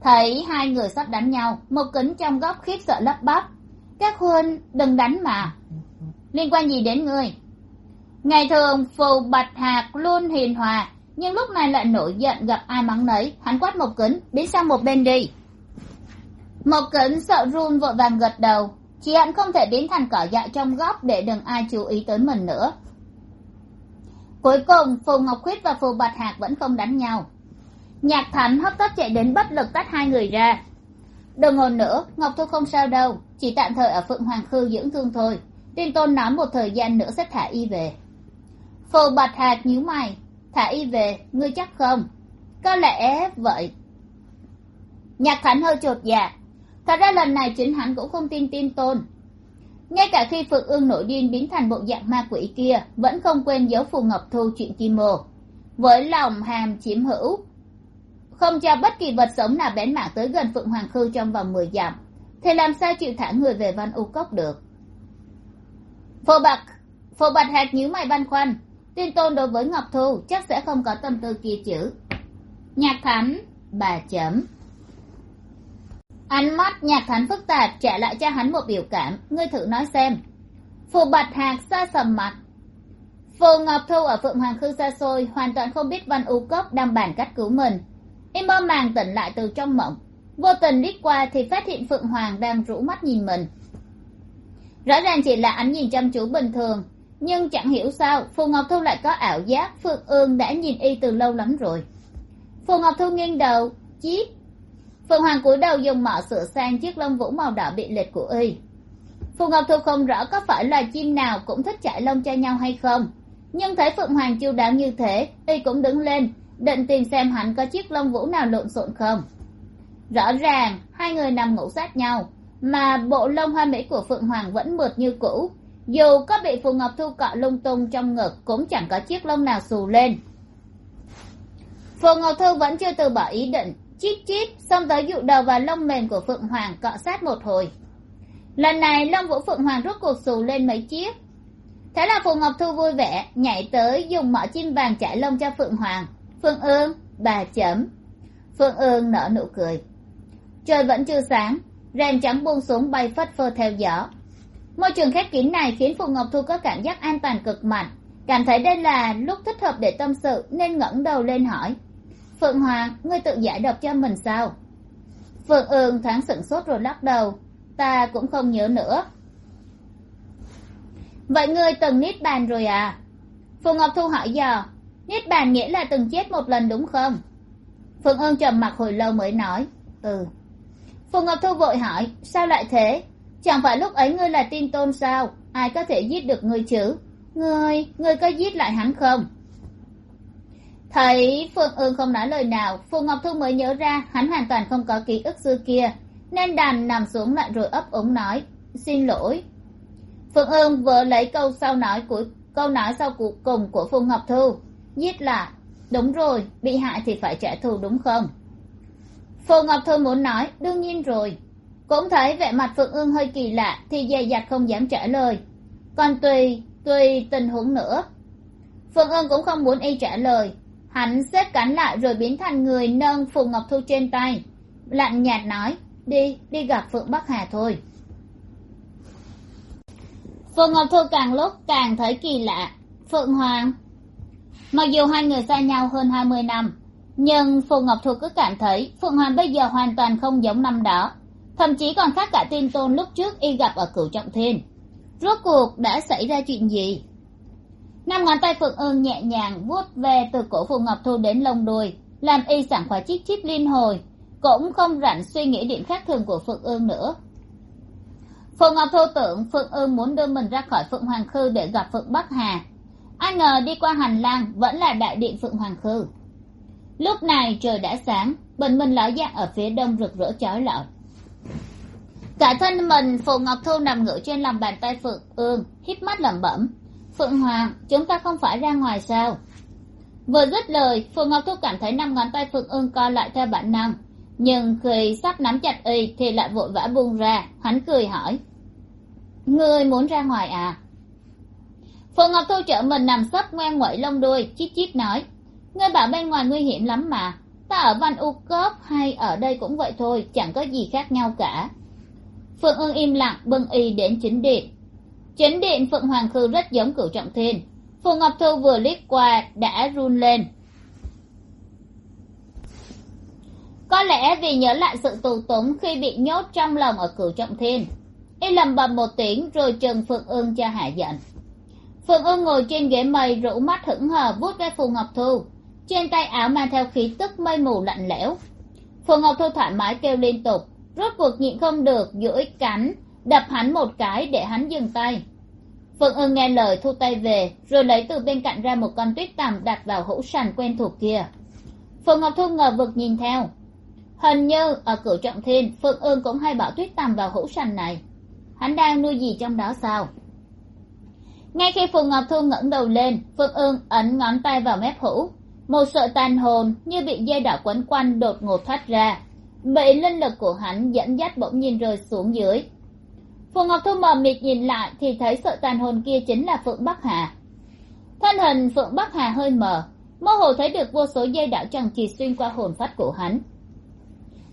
Thấy hai người sắp đánh nhau, một kính trong góc khiếp sợ lấp bắp. Các huynh, đừng đánh mà. Liên quan gì đến ngươi? Ngày thường, phù bạch hạc luôn hiền hòa, nhưng lúc này lại nổi giận gặp ai mắng nấy. Hắn quát một kính, biến sang một bên đi. Một kính sợ run vội vàng gật đầu chị hận không thể biến thành cỏ dại trong góc để đừng ai chú ý tới mình nữa. Cuối cùng, phù ngọc khuyết và phù bạch hạc vẫn không đánh nhau. Nhạc thánh hấp tấp chạy đến bất lực tách hai người ra. Đừng ngồi nữa, ngọc thu không sao đâu, chỉ tạm thời ở phượng hoàng khư dưỡng thương thôi. Tiên tôn nói một thời gian nữa sẽ thả y về. Phù bạch hạc nhíu mày, thả y về, ngươi chắc không? Có lẽ vậy. Nhạc thánh hơi chột dạ thật ra lần này chính hắn cũng không tin tin tôn. Ngay cả khi phượng ương nổi điên biến thành bộ dạng ma quỷ kia, vẫn không quên giấu phù ngọc thu chuyện kim mô với lòng hàm chiếm hữu, không cho bất kỳ vật sống nào bén mảng tới gần phượng hoàng khư trong vòng mười dặm, thì làm sao chịu thả người về văn u cốc được? Phổ bạc phổ bạc hạt nhíu mày băn khoăn, tin tôn đối với ngọc thu chắc sẽ không có tâm tư kia chữ nhạc thánh, bà chấm ánh mắt nhạc hắn phức tạp trả lại cho hắn một biểu cảm. Ngươi thử nói xem. Phù bạch hạc xa sầm mặt. Phù ngọc thu ở phượng hoàng khư xa xôi hoàn toàn không biết văn u cốc đang bàn cách cứu mình. Y mơ màng tỉnh lại từ trong mộng. Vô tình liếc qua thì phát hiện phượng hoàng đang rũ mắt nhìn mình. Rõ ràng chỉ là ánh nhìn chăm chú bình thường, nhưng chẳng hiểu sao phù ngọc thu lại có ảo giác phượng ương đã nhìn y từ lâu lắm rồi. Phù ngọc thu nghiêng đầu chiếc phượng hoàng cúi đầu dùng mỏ sửa sang chiếc lông vũ màu đỏ bị lệch của y. Phù ngọc thu không rõ có phải loài chim nào cũng thích chạy lông cho nhau hay không. Nhưng thấy phượng hoàng chiêu đáo như thế, y cũng đứng lên, định tìm xem hắn có chiếc lông vũ nào lộn xộn không. Rõ ràng, hai người nằm ngủ sát nhau, mà bộ lông hoa mỹ của phượng hoàng vẫn mượt như cũ. Dù có bị phù ngọc thu cọ lung tung trong ngực, cũng chẳng có chiếc lông nào xù lên. Phù ngọc thu vẫn chưa từ bỏ ý định chít chít, xông tới dụ đầu vào lông mềm của phượng hoàng cọ sát một hồi. Lần này lông vũ phượng hoàng rút cuộc xù lên mấy chiếc. Thế là phù ngọc thu vui vẻ nhảy tới dùng mỏ chim vàng trải lông cho phượng hoàng. Phương ương, bà chấm. Phương ương nở nụ cười. Trời vẫn chưa sáng, rèm trắng buông xuống bay phất phơ theo gió. Môi trường khép kín này khiến phù ngọc thu có cảm giác an toàn cực mạnh. Cảm thấy đây là lúc thích hợp để tâm sự, nên ngẩng đầu lên hỏi phượng hoàng ngươi tự giải độc cho mình sao? Phượng ương thoáng sửng sốt rồi lắc đầu. Ta cũng không nhớ nữa. Vậy ngươi từng niết bàn rồi à? Phù ngọc thu hỏi dò, niết bàn nghĩa là từng chết một lần đúng không? Phượng ương trầm mặc hồi lâu mới nói ừ. Phù ngọc thu vội hỏi, sao lại thế? Chẳng phải lúc ấy ngươi là tin tôn sao? Ai có thể giết được ngươi chứ? Ngươi ngươi có giết lại hắn không? Thấy phượng ương không nói lời nào, phù ngọc thu mới nhớ ra hắn hoàn toàn không có ký ức xưa kia, nên đàn nằm xuống lại rồi ấp úng nói, xin lỗi. Phượng ương vừa lấy câu sau nói của, câu nói sau cuộc cùng của phù ngọc thu giết là, đúng rồi, bị hại thì phải trả thù đúng không? Phù ngọc thu muốn nói, đương nhiên rồi. Cũng thấy vẻ mặt phượng ương hơi kỳ lạ thì dè dặt không dám trả lời. Còn tùy tùy tình huống nữa. Phượng ương cũng không muốn y trả lời hắn xếp cắn lại rồi biến thành người nâng phù ngọc thu trên tay. Lạnh nhạt nói, đi đi gặp phượng bắc hà thôi. Phù ngọc thu càng lúc càng thấy kỳ lạ. Phượng hoàng. Mặc dù hai người xa nhau hơn hai mươi năm, nhưng phù ngọc thu cứ cảm thấy phượng hoàng bây giờ hoàn toàn không giống năm đó, thậm chí còn khác cả tin tôn lúc trước y gặp ở cửu trọng thiên. Rốt cuộc đã xảy ra chuyện gì? Năm ngón tay phượng ương nhẹ nhàng vuốt về từ cổ phù ngọc thu đến lông đuôi làm y sảng khoái chít chít liên hồi, cũng không rảnh suy nghĩ điểm khác thường của phượng ương nữa. Phù ngọc thu tưởng phượng ương muốn đưa mình ra khỏi phượng hoàng khư để gặp phượng bắc hà. Ai ngờ đi qua hành lang vẫn là đại điện phượng hoàng khư. Lúc này trời đã sáng, bình minh ló dạng ở phía đông rực rỡ chói lọi. Cả thân mình phù ngọc thu nằm ngửa trên lòng bàn tay phượng ương híp mắt lẩm bẩm phượng hoàng, chúng ta không phải ra ngoài sao? Vừa dứt lời, Phượng ngọc thu cảm thấy năm ngón tay phượng ương co lại theo bản năng. Nhưng khi sắp nắm chặt y thì lại vội vã buông ra. Hắn cười hỏi, ngươi muốn ra ngoài à? Phượng ngọc thu chở mình nằm sấp ngoan ngoậy lông đuôi, chít chít nói, ngươi bảo bên ngoài nguy hiểm lắm mà. Ta ở văn u cớp hay ở đây cũng vậy thôi, chẳng có gì khác nhau cả. Phượng ương im lặng, bưng y đến chính điện chấn điện phượng hoàng khư rất giống cửu trọng thiên. Phù ngọc thu vừa liếc qua đã run lên. Có lẽ vì nhớ lại sự tù túng khi bị nhốt trong lòng ở cửu trọng thiên, y lầm bầm một tiếng rồi trừng phượng ương cho hạ giận. Phượng ương ngồi trên ghế mây rũ mắt hững hờ vuốt ve phù ngọc thu trên tay áo mang theo khí tức mây mù lạnh lẽo. Phù ngọc thu thoải mái kêu liên tục, rốt cuộc nhịn không được duỗi cánh đập hắn một cái để hắn dừng tay. Phượng ưng nghe lời thu tay về, rồi lấy từ bên cạnh ra một con tuyết tằm đặt vào hũ sành quen thuộc kia. Phượng ngọc thu ngờ vực nhìn theo. Hình như ở cửu trọng thiên phượng ưng cũng hay bảo tuyết tằm vào hũ sành này. Hắn đang nuôi gì trong đó sao? Ngay khi phù ngọc thu ngẩng đầu lên phượng ương ấn ngón tay vào mép hũ. Một sợi tàn hồn như bị dây đỏ quấn quanh đột ngột thoát ra. Bị linh lực của hắn dẫn dắt bỗng nhiên rơi xuống dưới phù ngọc thu mờ mịt nhìn lại thì thấy sợi tàn hồn kia chính là phượng bắc hà. Thân hình phượng bắc hà hơi mờ, mơ hồ thấy được vô số dây đảo chẳng trì xuyên qua hồn phách của hắn.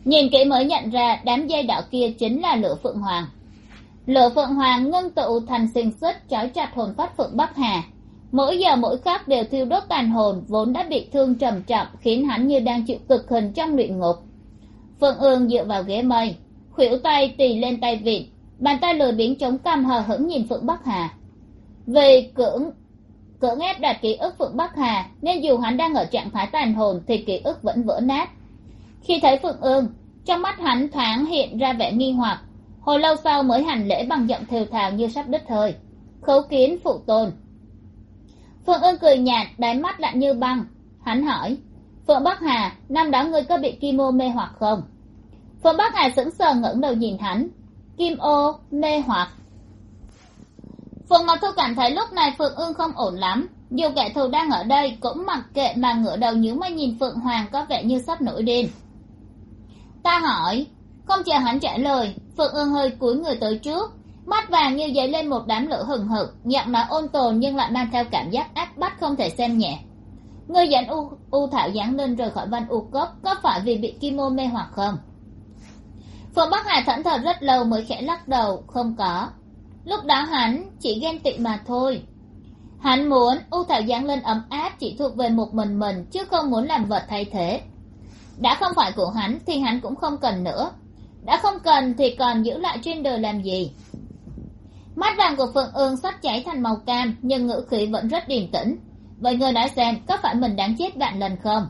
Nhìn kỹ mới nhận ra đám dây đảo kia chính là lửa phượng hoàng. Lửa phượng hoàng ngưng tụ thành xiềng xích trói chặt hồn phách phượng bắc hà. Mỗi giờ mỗi khắc đều thiêu đốt tàn hồn, vốn đã bị thương trầm trọng, khiến hắn như đang chịu cực hình trong luyện ngục. Phượng ương dựa vào ghế mây, khuỷu tay tì lên tay vịn bàn tay lười biếng chống cằm, hờ hững nhìn phượng bắc hà. Vì cưỡng cưỡng ép đạt ký ức phượng bắc hà, nên dù hắn đang ở trạng thái tàn hồn thì ký ức vẫn vỡ nát. Khi thấy phượng ương, trong mắt hắn thoáng hiện ra vẻ nghi hoặc. Hồi lâu sau mới hành lễ bằng giọng thều thào như sắp đứt thời. Khấu kiến phụ tôn. Phượng ương cười nhạt, đáy mắt lạnh như băng. Hắn hỏi, phượng bắc hà, năm đó ngươi có bị kim ô mê hoặc không? Phượng bắc hà sững sờ ngẩng đầu nhìn hắn kim ô mê hoặc. Phượng ngọc thu cảm thấy lúc này phượng ương không ổn lắm. Dù kẻ thù đang ở đây cũng mặc kệ mà ngửa đầu nhíu mày nhìn phượng hoàng có vẻ như sắp nổi điên ta hỏi không chờ hắn trả lời phượng ương hơi cúi người tới trước. Mắt vàng như dấy lên một đám lửa hừng hực giọng nói ôn tồn nhưng lại mang theo cảm giác áp bách không thể xem nhẹ. Người dẫn u, u thảo giáng lên rời khỏi văn u cốc có phải vì bị kim ô mê hoặc không? Phượng bắc hà thẫn thờ rất lâu mới khẽ lắc đầu, không có. Lúc đó hắn chỉ ghen tị mà thôi. Hắn muốn u thảo giáng lên ấm áp chỉ thuộc về một mình mình, chứ không muốn làm vật thay thế. Đã không phải của hắn thì hắn cũng không cần nữa. Đã không cần thì còn giữ lại trên đời làm gì? Mắt vàng của phượng ương sắp cháy thành màu cam, nhưng ngữ khí vẫn rất điềm tĩnh. Vậy người nói xem, có phải mình đáng chết vạn lần không?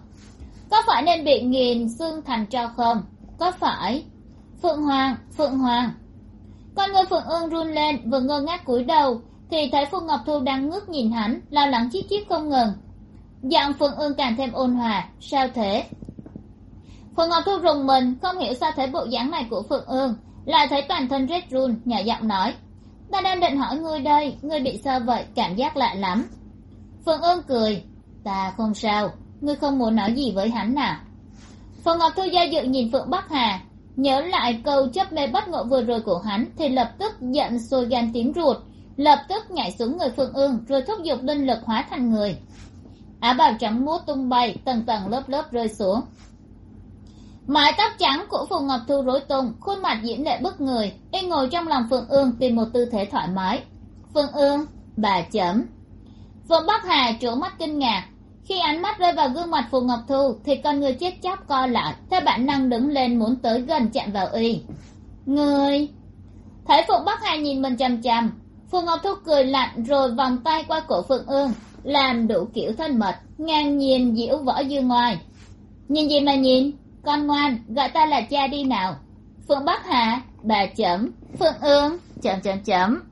Có phải nên bị nghiền xương thành cho không? Có phải phượng hoàng phượng hoàng. Con người phượng ương run lên, vừa ngơ ngác cúi đầu, thì thấy phượng ngọc thu đang ngước nhìn hắn, lo lắng chít chít không ngừng. Giọng phượng ương càng thêm ôn hòa, sao thế? Phượng ngọc thu rùng mình, không hiểu sao thấy bộ dáng này của phượng ương, lại thấy toàn thân rét run, nhỏ giọng nói, ta đang định hỏi ngươi đây, ngươi bị sao vậy, cảm giác lạ lắm. Phượng ương cười, ta không sao, ngươi không muốn nói gì với hắn nào phượng ngọc thu do dự nhìn phượng bắc hà nhớ lại câu chấp mê bất ngộ vừa rồi của hắn, thì lập tức giận sôi gan tím ruột, lập tức nhảy xuống người phương ương, rồi thúc giục linh lực hóa thành người. Áo bào trắng muốt tung bay, tầng tầng lớp lớp rơi xuống. Mái tóc trắng của phù ngọc thu rối tung, khuôn mặt diễm lệ bức người, y ngồi trong lòng phương ương tìm một tư thế thoải mái. Phương ương, bà chấm. Phương bắc hà trố mắt kinh ngạc khi ánh mắt rơi vào gương mặt phù ngọc thu, thì con người chết chóc co lại, theo bản năng đứng lên muốn tới gần chạm vào y. Người! Thấy phụng bắc hà nhìn mình chằm chằm phù ngọc thu cười lạnh rồi vòng tay qua cổ phượng ương, làm đủ kiểu thân mật, ngang nhiên diễu võ dương ngoài. Nhìn gì mà nhìn? Con ngoan, gọi ta là cha đi nào. Phượng bắc hà, bà chấm. Phượng ương, chấm chấm chấm.